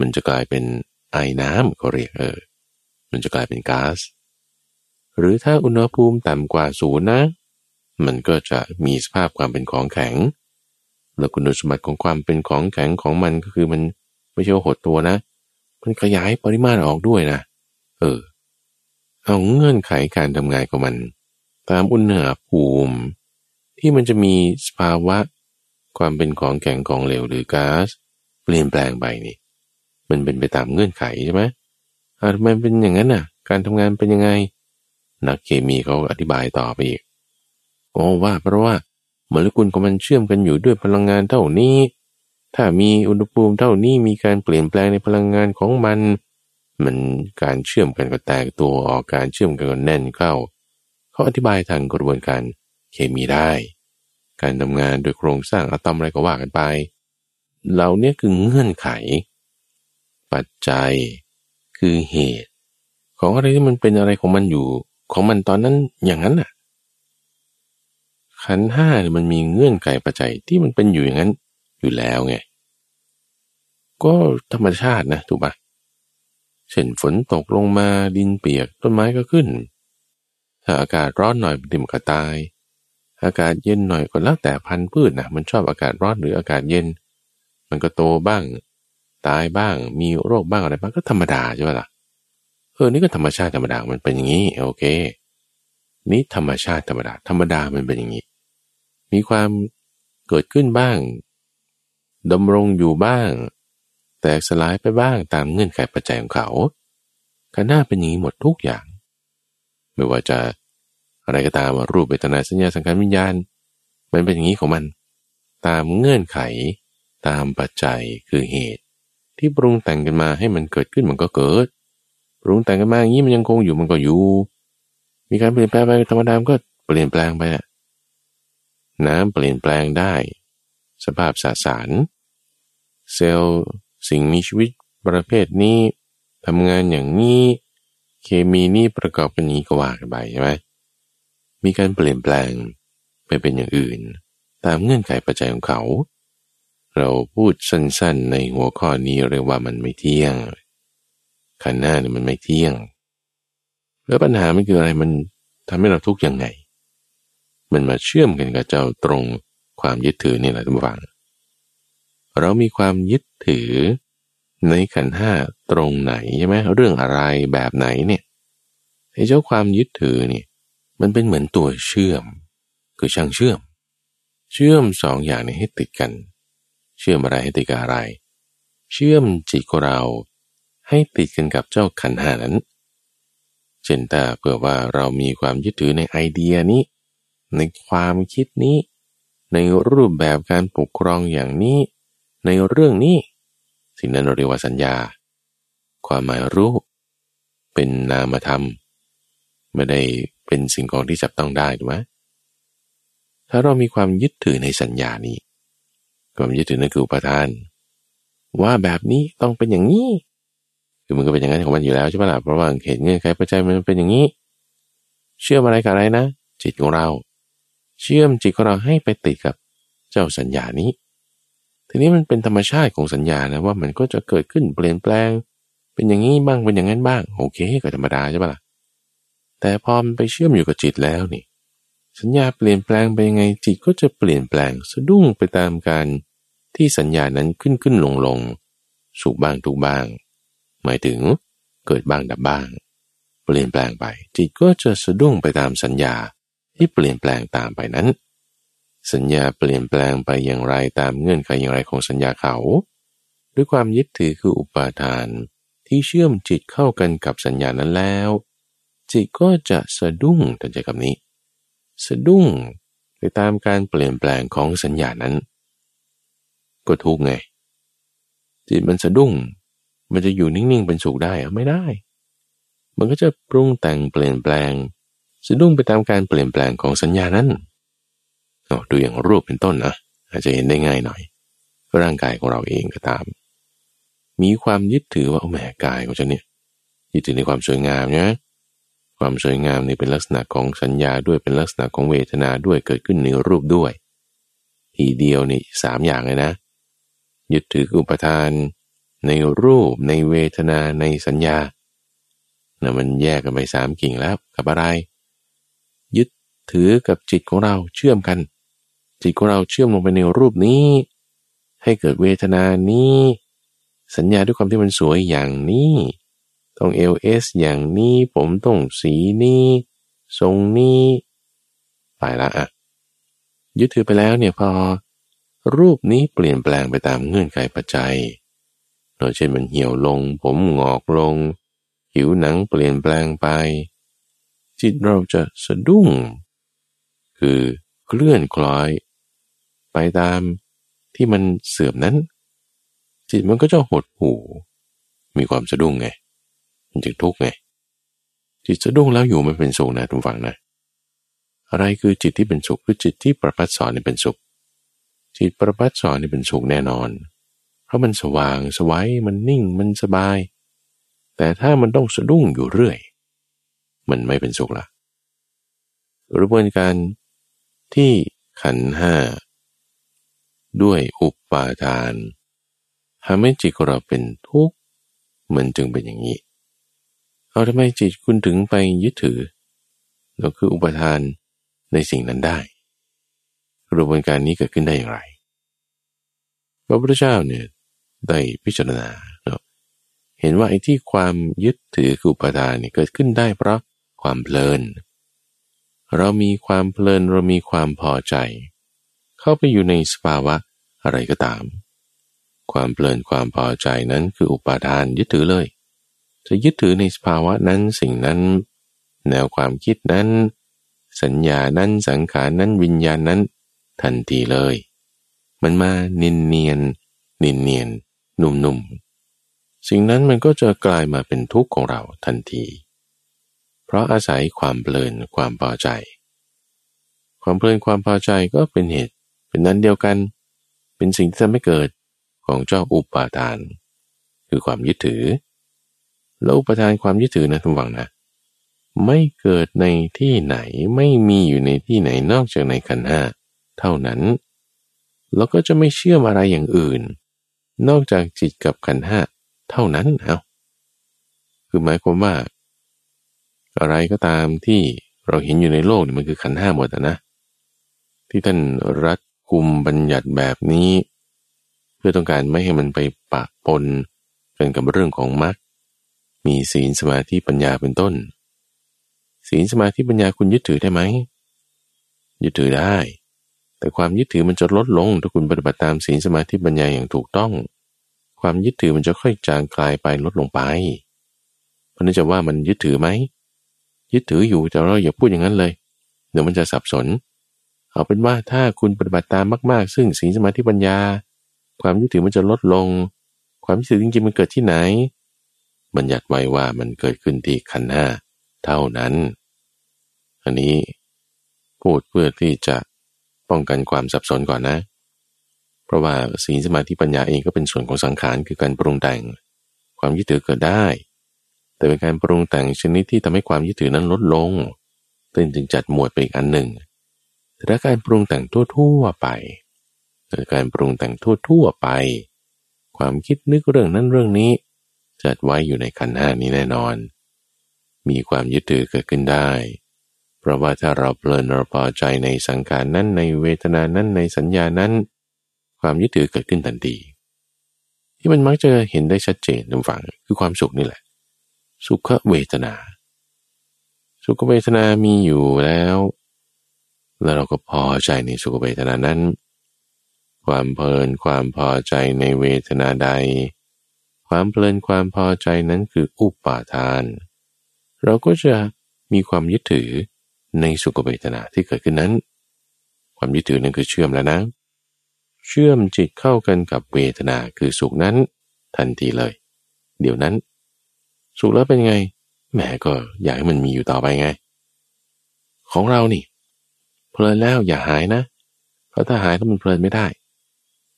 มันจะกลายเป็น ไอน้ำก็เรียกเออ มันจะกลายเป็นก๊าซ หรือถ้าอุณหภูมิต่ำกว่าศูนย์นะ มันก็จะมีสภาพความเป็นของแข็ง แล้วคุณสมบัติของความเป็นของแข็งของมันก็คือมันไม่ใช่หดตัวนะ มันขยายปริมาตรออกด้วยนะ เออ เอาเงื่อนไขการทำงานของมัน ตามอุณหภูมิ ที่มันจะมีสภาวะความเป็นของแข็งของเหลวหรือก๊าซเปลี่ยนแปลงไปนี่ มันเป็นไปตามเงื่อนไขใช่ไหมอาทำไมเป็นอย่างนั้นน่ะ การทำงานเป็นยังไง นักเคมีเขาอธิบายต่อไปอีกโอ้ว่าเพราะว่าโมเลกุลของมันเชื่อมกันอยู่ด้วยพลังงานเท่านี้ ถ้ามีอุณหภูมิเท่านี้มีการเปลี่ยนแปลงในพลังงานของมัน มันการเชื่อมกันก็แตกตัวออกการเชื่อมกันก็แน่นเข้า เขาอธิบายทางกระบวนการเคมีได้ การทำงานโดยโครงสร้างอะตอมอะไรก็ว่ากันไป เหล่านี้คือเงื่อนไข ปัจจัย คือเหตุ ของอะไรที่มันเป็นอะไรของมันอยู่ ของมันตอนนั้นอย่างนั้นน่ะ ขันห้ามันมีเงื่อนไขปัจจัยที่มันเป็นอยู่อย่างนั้นอยู่แล้วไง ก็ธรรมชาตินะถูกปะเช่นฝนตกลงมาดินเปียกต้นไม้ก็ขึ้น ถ้าอากาศร้อนหน่อยดิมก็ตาย อากาศเย็นหน่อยก็แล้วแต่พันธุ์พืชนะมันชอบอากาศร้อนหรืออากาศเย็น มันก็โตบ้าง ตายบ้าง มีโรคบ้างอะไรบ้างก็ธรรมดาใช่ไหมล่ะเออนี่ก็ธรรมชาติธรรมดามันเป็นอย่างนี้โอเค นี่ธรรมชาติธรรมดา ธรรมดามันเป็นอย่างนี้ มีความเกิดขึ้นบ้างดำรงอยู่บ้าง แตกสลายไปบ้างตามเงื่อนไขปัจจัยของเขาการหน้าเป็นอย่างนี้หมดทุกอย่าง ไม่ว่าจะอะไรก็ตามรูปเวทนาสัญญาสังขารวิญญาณ มันเป็นอย่างนี้ของมัน ตามเงื่อนไข ตามปัจจัยคือเหตุ ที่ปรุงแต่งกันมาให้มันเกิดขึ้นมันก็เกิด ปรุงแต่งกันมาอย่างนี้มันยังคงอยู่มันก็อยู่ มีการเปลี่ยนแปลงไปธรรมดามก็เปลี่ยนแปลงไปอะน้ำเปลี่ยนแปลงได้ สภาพสสารเซลล์สิ่งมีชีวิตประเภทนี้ทำงานอย่างนี้เคมีนี้ประกอบกันนี้ก็ว่ากันไปใช่ไหมมีการเปลี่ยนแปลงไปเป็นอย่างอื่น ตามเงื่อนไขปัจจัยของเขา เราพูดสั้นๆในหัวข้อนี้เรียกว่ามันไม่เที่ยง ขันหน้านี่มันไม่เที่ยง แล้วปัญหามันคืออะไรมันทำให้เราทุกข์ยังไง มันมาเชื่อมกันกับเจ้าตรงความยึดถือนี่แหละทุกฝัง เรามีความยึดถือในขันห้าตรงไหนใช่ไหมเรื่องอะไรแบบไหนเนี่ยไอ้เจ้าความยึดถือเนี่ยมันเป็นเหมือนตัวเชื่อม คือช่างเชื่อม เชื่อมสองอย่างนี้ให้ติดกันเเชื่อมอะไรให้ติดกับอะไร เชื่อมจิตของเราให้ติดกันกับเจ้าขันหานั้น เช่นแต่เผื่อว่าเรามีความยึดถือในไอเดียนี้ ในความคิดนี้ ในรูปแบบการปกครองอย่างนี้ ในเรื่องนี้ สิ่งนั้นเราเรียกว่าสัญญา ความหมายรู้เป็นนามธรรม ไม่ได้เป็นสิ่งของที่จับต้องได้ถูกไหมถ้าเรามีความยึดถือในสัญญานี้ ความยึดถือนั่นคืออุปทาน ว่าแบบนี้ต้องเป็นอย่างนี้คือมันก็เป็นอย่างนั้นของมันอยู่แล้วใช่ไหมล่ะเพราะว่าเหตุเงื่อนไขปัจจัยมันเป็นอย่างนี้ เชื่อมอะไรกับอะไรนะ จิตของเรา เชื่อมจิตของเราให้ไปติดกับเจ้าสัญญานี้ ทีนี้มันเป็นธรรมชาติของสัญญานะว่ามันก็จะเกิดขึ้นเปลี่ยนแปลง เป็นอย่างนี้บ้างเป็นอย่างนั้นบ้างโอเคก็ธรรมดาใช่ปะล่ะแต่พอมันไปเชื่อมอยู่กับจิตแล้วนี่ สัญญาเปลี่ยนแปลงไปยังไงจิตก็จะเปลี่ยนแปลงสะดุ้งไปตามการ ที่สัญญานั้นขึ้นขึ้นลงลงสุขบ้างทุกบ้าง หมายถึงเกิดบ้างดับบ้าง เปลี่ยนแปลงไป จิตก็จะสะดุ้งไปตามสัญญาที่เปลี่ยนแปลงตามไปนั้น สัญญาเปลี่ยนแปลงไปอย่างไรตามเงื่อนไขอย่างไรของสัญญาเขาด้วยความยึดถือคืออุปาทานที่เชื่อมจิตเข้ากันกับสัญญานั้นแล้ว จิตก็จะสะดุ้งทันใจกับนี้ สะดุ้งไปตามการเปลี่ยนแปลงของสัญญานั้น ก็ทุกไงจิตมันสะดุ้ง มันจะอยู่นิ่งๆเป็นสุขได้ไม่ได้ มันก็จะปรุงแต่งเปลี่ยนแปลง สะดุ้งไปตามการเปลี่ยนแปลงของสัญญานั้นดูอย่างรูปเป็นต้นนะอาจจะเห็นได้ง่ายหน่อย ร่างกายของเราเองก็ตาม มีความยึดถือว่าแหมกายของฉันเนี่ยยึดถือในความสวยงามนะความสวยงามนี่เป็นลักษณะของสัญญาด้วยเป็นลักษณะของเวทนาด้วยเกิดขึ้นในรูปด้วย ทีเดียวนี่สามอย่างเลยนะ ยึดถืออุปทาน ในรูปในเวทนาในสัญญานะมันแยกกันไปสามกิ่งแล้วกับอะไร ยึดถือกับจิตของเราเชื่อมกัน จิตของเราเชื่อมลงไปในรูปนี้ ให้เกิดเวทนานี้ สัญญาด้วยความที่มันสวยอย่างนี้ต้องเอลเอสอย่างนี้ผมต้องสีนี้ทรงนี้ไปละอะยึดถือไปแล้วเนี่ยพอ รูปนี้เปลี่ยนแปลงไปตามเงื่อนไขปัจจัยโดยเช่นมันเหี่ยวลง ผมงอกลง ผิวหนังเปลี่ยนแปลงไป จิตเราจะสะดุ้ง คือเคลื่อนคล้อย ไปตามที่มันเสื่อมนั้น จิตมันก็จะหดหูมีความสะดุ้งไง มันจึงทุกข์ไง จิตสะดุ้งแล้วอยู่ไม่เป็นสุขนะทุกฝังนะ อะไรคือจิตที่เป็นสุขคือจิตที่ประพัดสอนเป็นสุข จิตประพัดสอนนี่เป็นสุขแน่นอน เพราะมันสว่างสวัยมันนิ่งมันสบาย แต่ถ้ามันต้องสะดุ้งอยู่เรื่อย มันไม่เป็นสุขละกระบวนการที่ขันห้าด้วยอุปาทานทำให้จิตของเราเป็นทุกข์มันจึงเป็นอย่างนี้ เอาทำไมจิตคุณถึงไปยึดถือเราคืออุปทานในสิ่งนั้นได้ กระบวนการนี้เกิดขึ้นได้อย่างไรพระพุทธเจ้าเนี่ยได้พิจารณาเนาะเห็นว่าไอ้ที่ความยึดถือคืออุปทานเนี่ยเกิดขึ้นได้เพราะความเพลิน เรามีความเพลินเรามีความพอใจ เข้าไปอยู่ในสภาวะอะไรก็ตาม ความเพลินความพอใจนั้นคืออุปาทานยึดถือเลย จะยึดถือในสภาวะนั้นสิ่งนั้น แนวความคิดนั้น สัญญานั้นสังขารนั้นวิญญาณนั้น ทันทีเลย มันมาเนียนเนียนเนียนเนียนนุ่มนุ่มสิ่งนั้นมันก็จะกลายมาเป็นทุกข์ของเราทันที เพราะอาศัยความเพลินความพอใจ ความเพลินความพอใจก็เป็นเหตุ เป็นนั้นเดียวกัน เป็นสิ่งที่ทำให้เกิดของเจ้าอุปาทาน คือความยึดถือ แล้วอุปทานความยึดถือนะทุกฝังนะ ไม่เกิดในที่ไหนไม่มีอยู่ในที่ไหนนอกจากในขันห้า เท่านั้น แล้วก็จะไม่เชื่อมอะไรอย่างอื่น นอกจากจิตกับขันห้าเท่านั้นเอาคือหมายความว่า อะไรก็ตามที่เราเห็นอยู่ในโลกนี่มันคือขันห้าหมดนะ ที่ท่านรัดกุมบัญญัติแบบนี้ เพื่อต้องการไม่ให้มันไปปะปนกันกับเรื่องของมรรคมีศีลสมาธิปัญญาเป็นต้น ศีลสมาธิปัญญาคุณยึดถือได้ไหมยึดถือได้ แต่ความยึดถือมันจะลดลงถ้าคุณปฏิบัติตามศีลสมาธิปัญญาอย่างถูกต้อง ความยึดถือมันจะค่อยจางคลายไปลดลงไปเพราะนั้นจะว่ามันยึดถือไหมยึดถืออยู่แต่เราอย่าพูดอย่างนั้นเลย เดี๋ยวมันจะสับสน เอาเป็นว่าถ้าคุณปฏิบัติตามมาก ๆ ซึ่งศีลสมาธิปัญญา ความยึดถือมันจะลดลง ความยึดถือจริงๆมันเกิดที่ไหน บัญญัติไว้ว่ามันเกิดขึ้นที่ขันห้าเท่านั้น อันนี้พูดเพื่อที่จะ ป้องกันความสับสนก่อนนะ เพราะว่าสีสมาธิปัญญาเองก็เป็นส่วนของสังขารคือการปรุงแต่ง ความยึดถือเกิดได้ แต่เป็นการปรุงแต่งชนิดที่ทำให้ความยึดถือนั้นลดลงตึงจึงจัดหมวดไปอีกอันหนึ่ง แต่ถ้าการปรุงแต่งทั่วๆไปแต่การปรุงแต่งทั่วๆไป ความคิดนึกเรื่องนั้นเรื่องนี้ จัดไว้อยู่ในขันห้านี้แน่นอน มีความยึดถือเกิดขึ้นได้ เพราะว่าถ้าเราเพลินเราพอใจในสังขารนั้นในเวทนานั้นในสัญญานั้น ความยึดถือเกิดขึ้นทันทีที่มันมักจะเห็นได้ชัดเจนทุกฝั่งคือความสุขนี่แหละ สุขเวทนา สุขเวทนามีอยู่แล้ว แล้วเราก็พอใจในสุขเวทนานั้น ความเพลินความพอใจในเวทนาใด ความเพลินความพอใจนั้นคืออุปาทาน เราก็จะมีความยึดถือ ในสุขเวทนาที่เกิดขึ้นนั้น ความยึดถือนั้นคือเชื่อมแล้วนะ เชื่อมจิตเข้ากันกับเวทนาคือสุขนั้น ทันทีเลย เดี๋ยวนั้น สุขแล้วเป็นไงแหมก็อยากให้มันมีอยู่ต่อไปไง ของเรานี่ เพลินแล้วอย่าหายนะ เพราะถ้าหายแล้วมันเพลินไม่ได้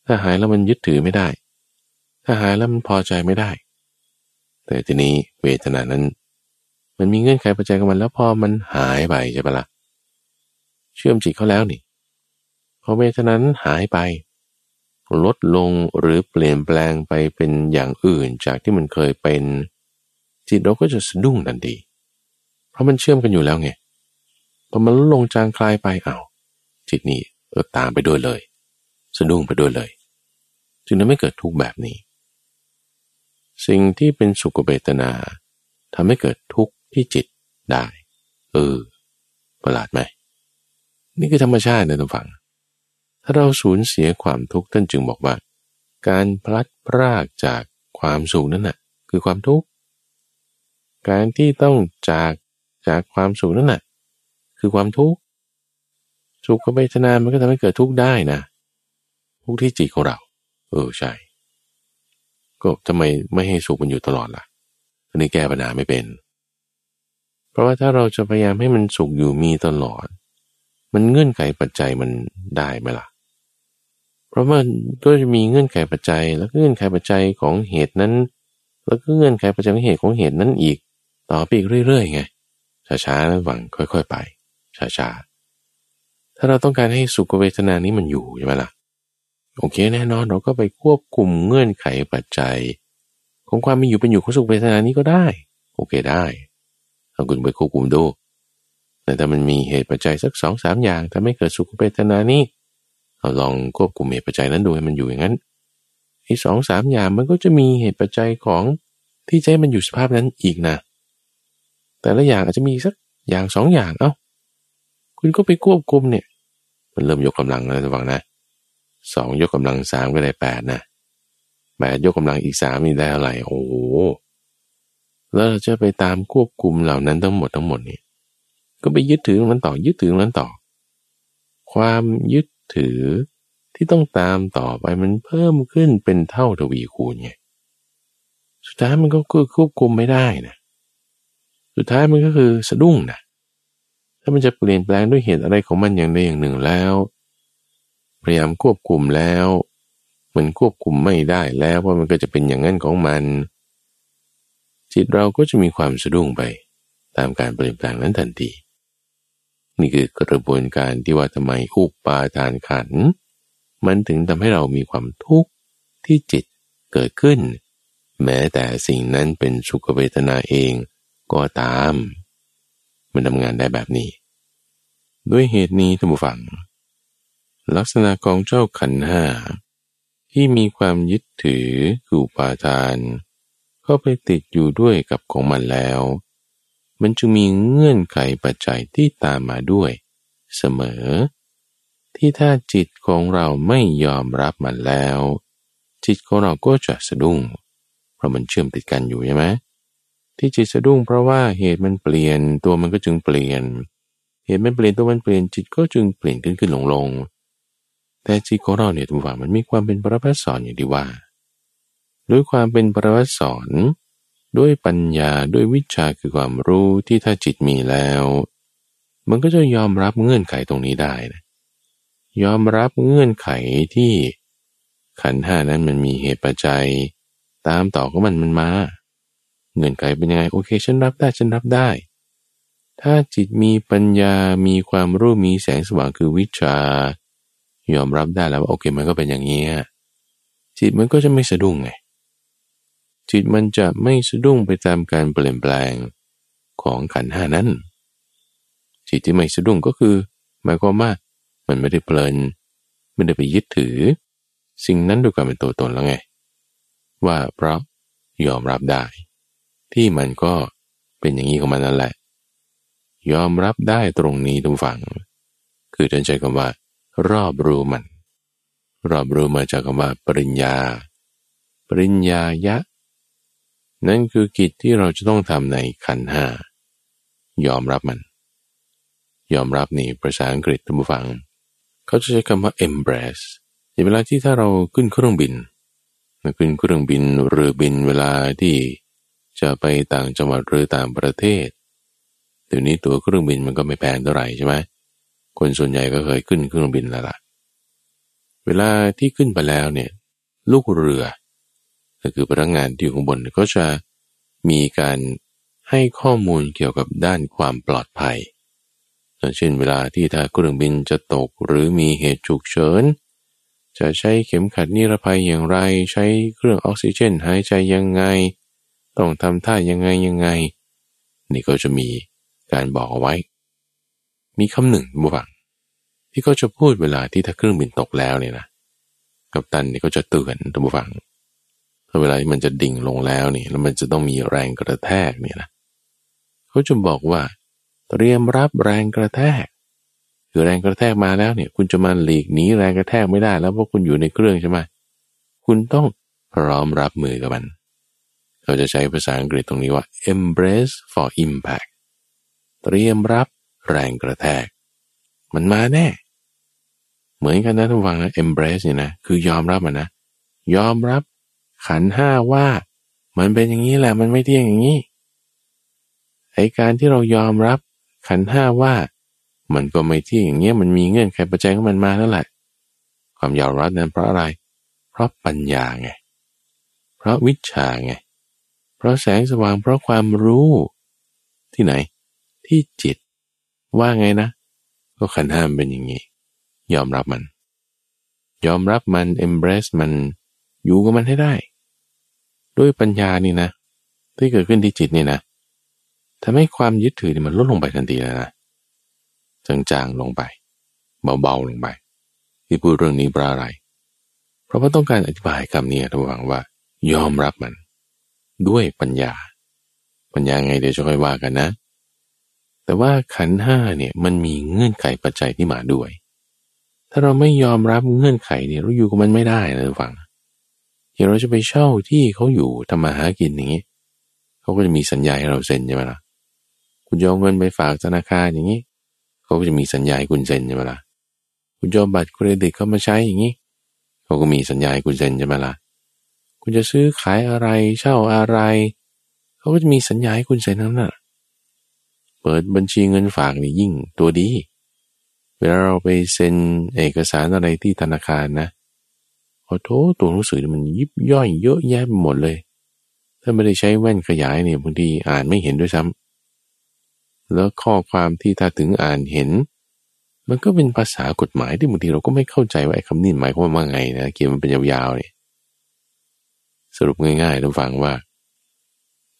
ถ้าหายแล้วมันยึดถือไม่ได้ ถ้าหายแล้วมันพอใจไม่ได้ แต่ทีนี้เวทนานั้น มันมีเงื่อนไขปัจจัยกับมันแล้วพอมันหายไปใช่ปะละ่ะเชื่อมจิตเขาแล้วนี่พอเวทนานั้นหายไป ลดลงหรือเปลี่ยนแปลงไปเป็นอย่างอื่นจากที่มันเคยเป็นจิตเราก็จะสะดุ้งทันทีเพราะมันเชื่อมกันอยู่แล้วไงพอมันลดลงจางคลายไปเอา้าจิตนี้เออตามไปด้วยเลย สะดุ้งไปด้วยเลย จึงทำให้เกิดทุกข์แบบนี้ สิ่งที่เป็นสุขเบทนาทำให้เกิดทุกข์ ที่จิตได้ เออ ประหลาดไหม นี่คือธรรมชาตินะทุกฝัง ถ้าเราสูญเสียความทุกข์ท่านจึงบอกว่า การพลัดพรากจากความสุขนั่นน่ะ คือความทุกข์ การที่ต้องจากจากความสุขนั่นน่ะ คือความทุกข์ สุขเวทนา มันก็ทำให้เกิดทุกข์ได้นะทุกข์ที่จิตของเรา เออใช่ ก็ทำไมไม่ให้สุขมันอยู่ตลอดล่ะอันนี้แก้ปัญหาไม่เป็น ราะว่าถ้าเราจะพยายามให้มันสุขอยู่มีตลอด มันเงื่อนไขปัจจัยมันได้ไหมล่ะ เพราะมันก็จะมีเงื่อนไขปัจจัย แล้วก็เงื่อนไขปัจจัยของเหตุนั้น แล้วก็เงื่อนไขปัจจัยของเหตุของเหตุนั้นอีก ต่อไปอีกเรื่อยๆไง ช้าๆนะหวังค่อย ๆ ไป ช้าๆ ถ้าเราต้องการให้สุขเวทนานี้มันอยู่ใช่ไหมล่ะ โอเคแน่นอนเราก็ไปควบคุมเงื่อนไขปัจจัย ของความมีอยู่เป็นอยู่ของสุขเวทนานี้ก็ได้ โอเคได้ อาคุณไปควบคุมดู แต่ถ้ามันมีเหตุปัจจัยสักสองสามอย่างทำให้เกิดสุขเวทนานี้เราลองควบคุมเหตุปัจจัยนั้นดูให้มันอยู่อย่างนั้นไอ้สองสามอย่างมันก็จะมีเหตุปัจจัยของที่ใจมันอยู่สภาพนั้นอีกนะ แต่ละอย่างอาจจะมีสักอย่างสองอย่างเอา้า คุณก็ไปควบคุมเนี่ย มันเริ่มยกกำลังแล้วระวังนะสองยกกำลังสามก็ได้แปดนะแปดยกกำลังอีกสามนี่ได้อะไรโอ้ แล้วเราจะไปตามควบคุมเหล่านั้นทั้งหมดทั้งหมดนี่ก็ไปยึดถือมันต่อยึดถือมันต่อ ความยึดถือที่ต้องตามต่อไปมันเพิ่มขึ้นเป็นเท่าทวีคูณไงสุดท้ายมันก็ควบคุมไม่ได้นะสุดท้ายมันก็คือสะดุ้งนะถ้ามันจะเปลี่ยนแปลงด้วยเหตุอะไรของมันอย่างใดอย่างหนึ่งแล้วพยายามควบคุมแล้ว มันควบคุมไม่ได้แล้วเพราะมันก็จะเป็นอย่างนั้นของมัน จิตเราก็จะมีความสะดุ้งไป ตามการเปลี่ยนแปลงนั้นทันที นี่คือกระบวนการที่ว่าทำไมอุปาทานขัน มันถึงทำให้เรามีความทุกข์ที่จิตเกิดขึ้น แม้แต่สิ่งนั้นเป็นสุขเวทนาเองก็ตาม มันทำงานได้แบบนี้ ด้วยเหตุนี้ท่านผู้ฟัง ลักษณะของเจ้าขันห้าที่มีความยึดถือคือปาทาน เข้าไปติดอยู่ด้วยกับของมันแล้ว มันจะมีเงื่อนไขปัจจัยที่ตามมาด้วย เสมอ ที่ถ้าจิตของเราไม่ยอมรับมันแล้ว จิตของเราก็จะสะดุ้ง เพราะมันเชื่อมติดกันอยู่ใช่ไหมที่จิตสะดุ้งเพราะว่าเหตุมันเปลี่ยนตัวมันก็จึงเปลี่ยน เหตุมันเปลี่ยนตัวมันเปลี่ยนจิตก็จึงเปลี่ยนขึ้นขึ้นลงลงแต่จิตของเราเนี่ยทุกฝังมันมีความเป็นปรมัตสอนอย่างที่ว่า ด้วยความเป็นปรมัตสอน ด้วยปัญญาด้วยวิชาคือความรู้ที่ถ้าจิตมีแล้ว มันก็จะยอมรับเงื่อนไขตรงนี้ได้นะยอมรับเงื่อนไขที่ขันห้านั้นมันมีเหตุปัจจัย ตามต่อของมันมันมา เงื่อนไขเป็นยังไงโอเคฉันรับได้ฉันรับได้ ถ้าจิตมีปัญญามีความรู้มีแสงสว่างคือวิชา ยอมรับได้แล้วว่าโอเคมันก็เป็นอย่างนี้จิตมันก็จะไม่สะดุ้งไง จิตมันจะไม่สะดุ้งไปตามการเปลี่ยนแปลงของขันห้านั้น จิตที่ไม่สะดุ้งก็คือ หมายความว่ามันไม่ได้เพลินไม่ได้ไปยึดถือ สิ่งนั้นด้วยความเป็นตัวตนแล้วไง ว่าเพราะยอมรับได้ ที่มันก็เป็นอย่างนี้ของมันนั่นแหละ ยอมรับได้ตรงนี้ทุกฝั่งคือท่านใช้คำว่า รอบรู้มัน รอบรู้มาจากคำว่า ปริญญา ปริญญายะ นั่นคือกิจที่เราจะต้องทำในขันห้ายอมรับมัน ยอมรับนี่ภาษาอังกฤษท่านผู้ฟัง เขาจะใช้คำว่า embrace อย่างเวลาที่ถ้าเราขึ้นเครื่องบินขึ้นเครื่องบินหรือบินเวลาที่จะไปต่างจังหวัดหรือต่างประเทศเดี๋ยวนี้ตัวเครื่องบินมันก็ไม่แพงเท่าไหร่ใช่ไหมคนส่วนใหญ่ก็เคยขึ้นเครื่องบินแล้วล่ะ เวลาที่ขึ้นไปแล้วเนี่ย ลูกเรือ ก็คือพนักงานที่อยู่ข้างบนก็จะมีการให้ข้อมูลเกี่ยวกับด้านความปลอดภัย เช่นเวลาที่ถ้าเครื่องบินจะตกหรือมีเหตุฉุกเฉิน จะใช้เข็มขัดนิรภัยอย่างไร ใช้เครื่องออกซิเจนหายใจยังไง ต้องทำท่ายังไงยังไง นี่ก็จะมีการบอกเอาไว้ มีคำหนึ่งบุฟังที่เขาจะพูดเวลาที่ถ้าเครื่องบินตกแล้วเนี่ยนะ กัปตันนี่ก็จะเตือนท่านผู้ฟัง เวลาที่มันจะดิ่งลงแล้วนี่แล้วมันจะต้องมีแรงกระแทกเนี่ยนะเขาจะบอกว่า เตรียมรับแรงกระแทกคือแรงกระแทกมาแล้วเนี่ย คุณจะมาหลีกหนีแรงกระแทกไม่ได้แล้วเพราะคุณอยู่ในเครื่องใช่ไหมคุณต้องพร้อมรับมือกับมันเขาจะใช้ภาษาอังกฤษตรงนี้ว่า embrace for impact เตรียมรับแรงกระแทก มันมาแน่ เหมือนกันนะทุกฝังนะ embrace เนี่ยนะคือยอมรับมันนะยอมรับ ขันห้าว่า มันเป็นอย่างนี้แหละมันไม่เที่ยงอย่างนี้ไอการที่เรายอมรับขันห้าว่า มันก็ไม่เที่ยงอย่างเงี้ยมันมีเงื่อนไขปัจจัยของมันมาแล้วแหละความยอมรับนั้นเพราะอะไร เพราะปัญญาไง เพราะวิชาไง เพราะแสงสว่างเพราะความรู้ ที่ไหน ที่จิต ว่าไงนะ ก็ขันห้ามเป็นอย่างนี้ ยอมรับมัน ยอมรับมัน embrace มัน อยู่กับมันให้ได้ ด้วยปัญญานี่นะ ที่เกิดขึ้นที่จิตนี่นะทำให้ความยึดถือนี่มันลดลงไปทันทีแล้วนะจางๆลงไป เบาๆลงไป ที่พูดเรื่องนี้เพราะอะไร เพราะว่าต้องการอธิบายคำนี้ระวังว่า ยอมรับมัน ด้วยปัญญา ปัญญาไงเดี๋ยวจะค่อยว่ากันนะ แต่ว่าขันห้าเนี่ยมันมีเงื่อนไขปัจจัยที่มาด้วย ถ้าเราไม่ยอมรับเงื่อนไขเนี่ยเราอยู่กับมันไม่ได้นะฟัง อย่างเราจะไปเช่าที่เขาอยู่ทำมาหากินอย่างนี้เขาก็จะมีสัญญาให้เราเซ็นใช่ไหมล่ะคุณโยงเงินไปฝากธนาคารอย่างนี้เขาก็จะมีสัญญาให้คุณเซ็นใช่ไหมล่ะคุณโยมบัตรเครดิตเขามาใช้อย่างนี้เขาก็มีสัญญาให้คุณเซ็นใช่ไหมล่ะคุณจะซื้อขายอะไรเช่าอะไรเขาก็จะมีสัญญาให้คุณเซ็นทั้งนั้นเปิดบัญชีเงินฝากนี่ยิ่งตัวดี เวลาเราไปเซ็นเอกสารอะไรที่ธนาคารนะ ขอโทษตัวหนังสือมันยิบย่อยเยอะแยะหมดเลย ถ้าไม่ได้ใช้แว่นขยายเนี่ยบางทีอ่านไม่เห็นด้วยซ้ำแล้วข้อความที่ถ้าถึงอ่านเห็น มันก็เป็นภาษากฎหมายที่บางทีเราก็ไม่เข้าใจว่าไอ้คำนี้หมายความว่าไงนะเกี่ยวมันเป็นยาวๆเนี่ยสรุปง่ายๆต้องฟังว่า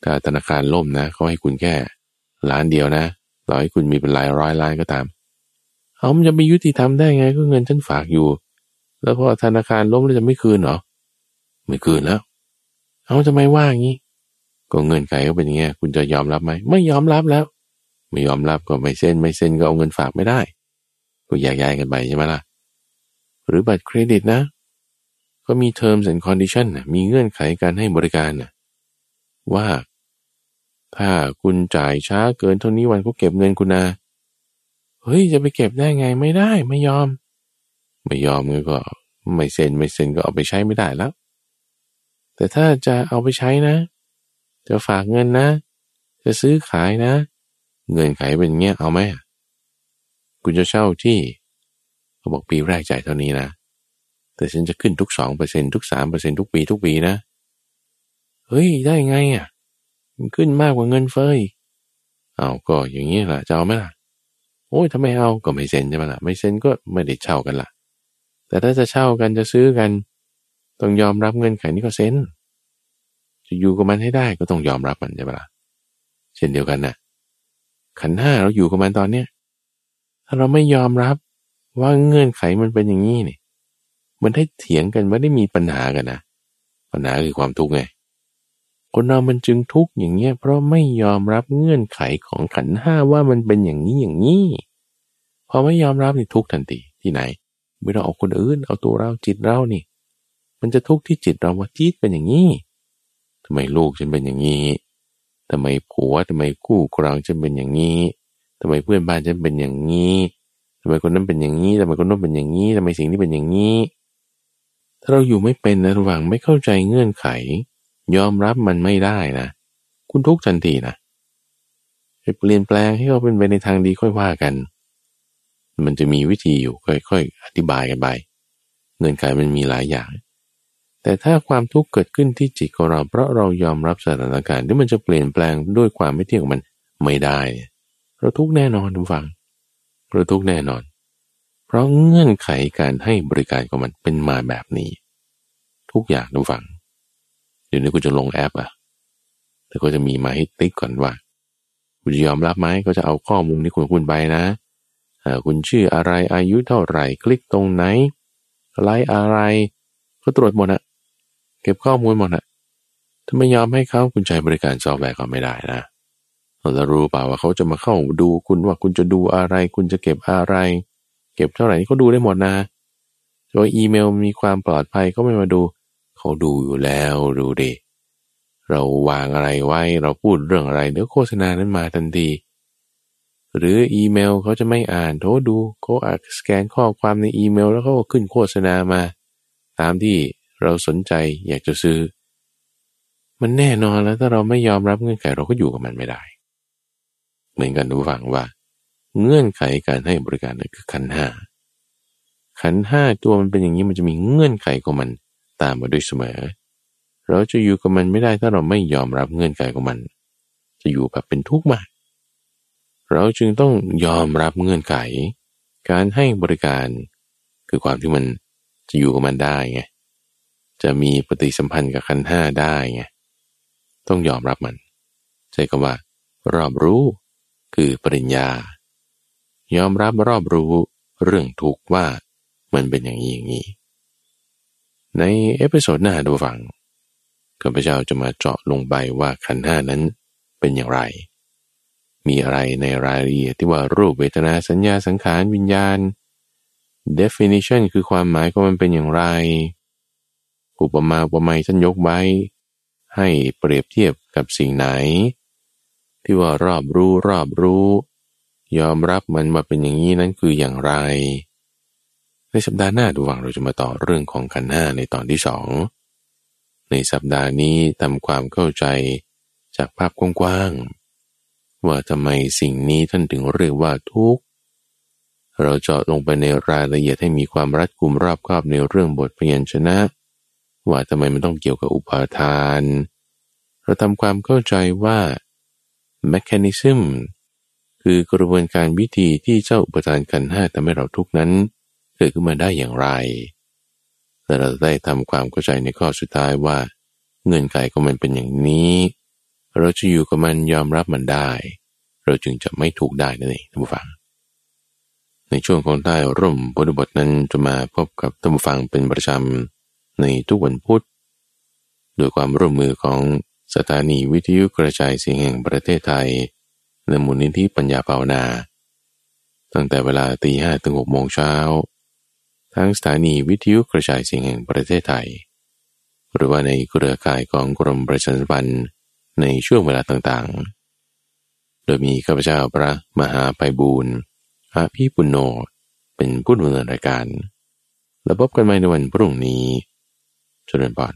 ถ้าธนาคารล่มนะเขาให้คุณแค่ล้านเดียวนะต่อให้คุณมีเป็นหลายร้อยล้านก็ตาม เอามันจะไปยุติธรรมได้ไงก็เงินฉันฝากอยู่ แล้วพอธนาคารล้มแล้วจะไม่คืนเหรอ ไม่คืนแล้ว เอาทำไมว่างี้ ก็เงินไขก็เป็นอย่างเงี้ย คุณจะยอมรับไหม ไม่ยอมรับแล้ว ไม่ยอมรับก็ไม่เซ็น ไม่เซ็นก็เอาเงินฝากไม่ได้ ก็แยกย้ายกันไปใช่ไหมล่ะ หรือบัตรเครดิตนะ ก็มี terms and condition นะมีเงื่อนไขการให้บริการนะว่า ถ้าคุณจ่ายช้าเกินเท่านี้วันก็เก็บเงินคุณนะ เฮ้ยจะไปเก็บได้ไงไม่ได้ไม่ยอม ไม่ยอมก็ไม่เซ็นไม่เซ็นก็เอาไปใช้ไม่ได้แล้ว แต่ถ้าจะเอาไปใช้นะ จะฝากเงินนะ จะซื้อขายนะ เงินไขเป็นเงี้ยเอาไหมคุณจะเช่าที่เขาบอกปีแรกจ่ายเท่านี้นะ แต่ฉันจะขึ้นทุกสองเปอร์เซ็นทุกสามเปอร์เซ็นทุกปีทุกปีนะ เฮ้ยได้ไงอะ มันขึ้นมากกว่าเงินเฟ้ยเอาก็อย่างนี้แหละจะเอาไหมล่ะโอ้ยทำไมเอาก็ไม่เซ็นใช่ไหมล่ะ ไม่เซ็นก็ไม่ได้เช่ากันล่ะ แต่ถ้าจะเช่ากันจะซื้อกัน ต้องยอมรับเงินไขนี้ก็เซ็นจะอยู่กับมันให้ได้ก็ต้องยอมรับมันใช่ไหมล่ะเช่นเดียวกันนะ่ะขันห้าเราอยู่กับมันตอนเนี้ยถ้าเราไม่ยอมรับว่าเงื่อนไขมันเป็นอย่างนี้นี่มันได้เถียงกันไม่ได้มีปัญหากันนะปัญหาคือความทุกข์ไงคนเรามันจึงทุกข์อย่างเงี้ยเพราะไม่ยอมรับเงื่อนไขของขันห้าว่ามันเป็นอย่างนี้อย่างนี้พอไม่ยอมรับนี่ทุกข์ทันทีที่ไหน ไม่ต้องเอาคนอื่น เอาตัวเราจิตเรานี่ มันจะทุกข์ที่จิตเราว่าจิตเป็นอย่างนี้ทำไมลูกฉันเป็นอย่างนี้ทำไมผัวทำไมคู่ครองฉันเป็นอย่างนี้ทำไมเพื่อนบ้านฉันเป็นอย่างนี้ทำไมคนนั้นเป็นอย่างนี้ทำไมคนนั้นเป็นอย่างนี้ทำไมสิ่งนี้เป็นอย่างนี้ ถ้าเราอยู่ไม่เป็นนะระหว่างไม่เข้าใจเงื่อนไข ยอมรับมันไม่ได้นะ คุณทุกข์ทันทีนะเปลี่ยนแปลงให้เขาเป็นไปในทางดีค่อยว่ากัน มันจะมีวิธีอยู่ค่อยๆ อธิบายกันไปเงื่อนไขมันมีหลายอย่าง แต่ถ้าความทุกข์เกิดขึ้นที่จิตของเรา เพราะเรายอมรับสถานการณ์ที่มันจะเปลี่ยนแปลงด้วยความไม่เที่ยงมันไม่ได้ เราทุกข์แน่นอนทุกฝังเราทุกข์แน่นอน เพราะเงื่อนไขการให้บริการของมันเป็นมาแบบนี้ ทุกอย่างทุกฝังเดี๋ยวนี้กูจะลงแอปอะแต่ก็จะมีมาให้ติ๊กก่อนว่าคุณจะยอมรับไหมก็จะเอาข้อมูลที่คุณคุณไปนะ คุณชื่ออะไรอายุเท่าไหร่ คลิกตรงไหน ไลค์อะไร ก็ตรวจหมดอะเก็บข้อมูลหมดอะถ้าไม่ยอมให้เขาคุณใช้บริการซอฟต์แวร์ก็ไม่ได้นะเราจะรู้เปล่าว่าเขาจะมาเข้าดูคุณว่าคุณจะดูอะไร คุณจะเก็บอะไร เก็บเท่าไหร่นี่เขาดูได้หมดนะโดยอีเมลมีความปลอดภัยก็ไม่มาดู เขาดูอยู่แล้วดูดิเราวางอะไรไว้เราพูดเรื่องอะไรเดี๋ยวโฆษณานั้นมาทันที หรืออีเมลเขาจะไม่อ่านโทรดูเขาอาจสแกนข้อความในอีเมล แล้วก็ขึ้นโฆษณามา ตามที่เราสนใจอยากจะซื้อ มันแน่นอนแล้วถ้าเราไม่ยอมรับเงื่อนไขเราก็อยู่กับมันไม่ได้ เหมือนกันดูฟังว่า เงื่อนไขการให้บริการนั่นคือขันห้าขันห้าตัวมันเป็นอย่างนี้มันจะมีเงื่อนไขของมันตามมาด้วยเสมอ เราจะอยู่กับมันไม่ได้ถ้าเราไม่ยอมรับเงื่อนไขของมัน จะอยู่แบบเป็นทุกข์มาก เราจึงต้องยอมรับเงื่อนไข การให้บริการ คือความที่มันจะอยู่กับมันได้ไงจะมีปฏิสัมพันธ์กับขันห้าได้ไงต้องยอมรับมันใช้คำว่า รอบรู้คือปริญญา ยอมรับรอบรู้เรื่องทุกข์ว่ามันเป็นอย่างนี้อย่างนี้ ใน episode หน้าผู้ฟังข้าพเจ้าจะมาเจาะลงไปว่าขันธ์ห้านั้นเป็นอย่างไร มีอะไรในรายละเอียดที่ว่ารูปเวทนาสัญญาสังขารวิญญาณ definition คือความหมายของมันเป็นอย่างไร อุปมาอุปไมยท่านยกไว้ ให้เปรียบเทียบกับสิ่งไหน ที่ว่ารอบรู้รอบรู้ ยอมรับมันมาเป็นอย่างนี้นั้นคืออย่างไร ในสัปดาห์หน้าดูวังเราจะมาต่อเรื่องของขันห้าในตอนที่สองในสัปดาห์นี้ทำความเข้าใจจากภาพกว้างๆ ว่าทำไมสิ่งนี้ท่านถึงเรียกว่าทุกข์ เราเจาะลงไปในรายละเอียดให้มีความรัดกุมรอบคอบในเรื่องบทพยัญชนะ ว่าทำไมมันต้องเกี่ยวกับอุปาทาน เราทำความเข้าใจว่า mechanism คือกระบวนการวิธีที่เจ้าอุปทานกันห้าทำให้เราทุกนั้น เกิดขึ้นมาได้อย่างไร แต่เราได้ทำความเข้าใจในข้อสุดท้ายว่า เงื่อนไขของมันเป็นอย่างนี้ เราจะอยู่กับมันยอมรับมันได้ เราจึงจะไม่ถูกได้นั่นเองท่านผู้ฟัง ในช่วงของใต้ร่มบทบทนั้นจะมาพบกับท่านผู้ฟังเป็นประจำในทุกวันพุธโดยความร่วมมือของสถานีวิทยุกระจายเสียงแห่งประเทศไทยในมูลนิธิปัญญาภาวนา ตั้งแต่เวลาตีห้ถึงหกโมงเช้าทั้งสถานีวิทยุกระจายเสียงแห่งประเทศไทย หรือว่าในเครือข่ายของกรมประชาสัมพันธ์ ในช่วงเวลาต่างๆ โดยมีข้าพเจ้าพระมหาไพบูรณ์อาภีปุณโญเป็นผู้ดำเนินรายการ แล้วพบกันใหม่ในวันพรุ่งนี้จุลนบอน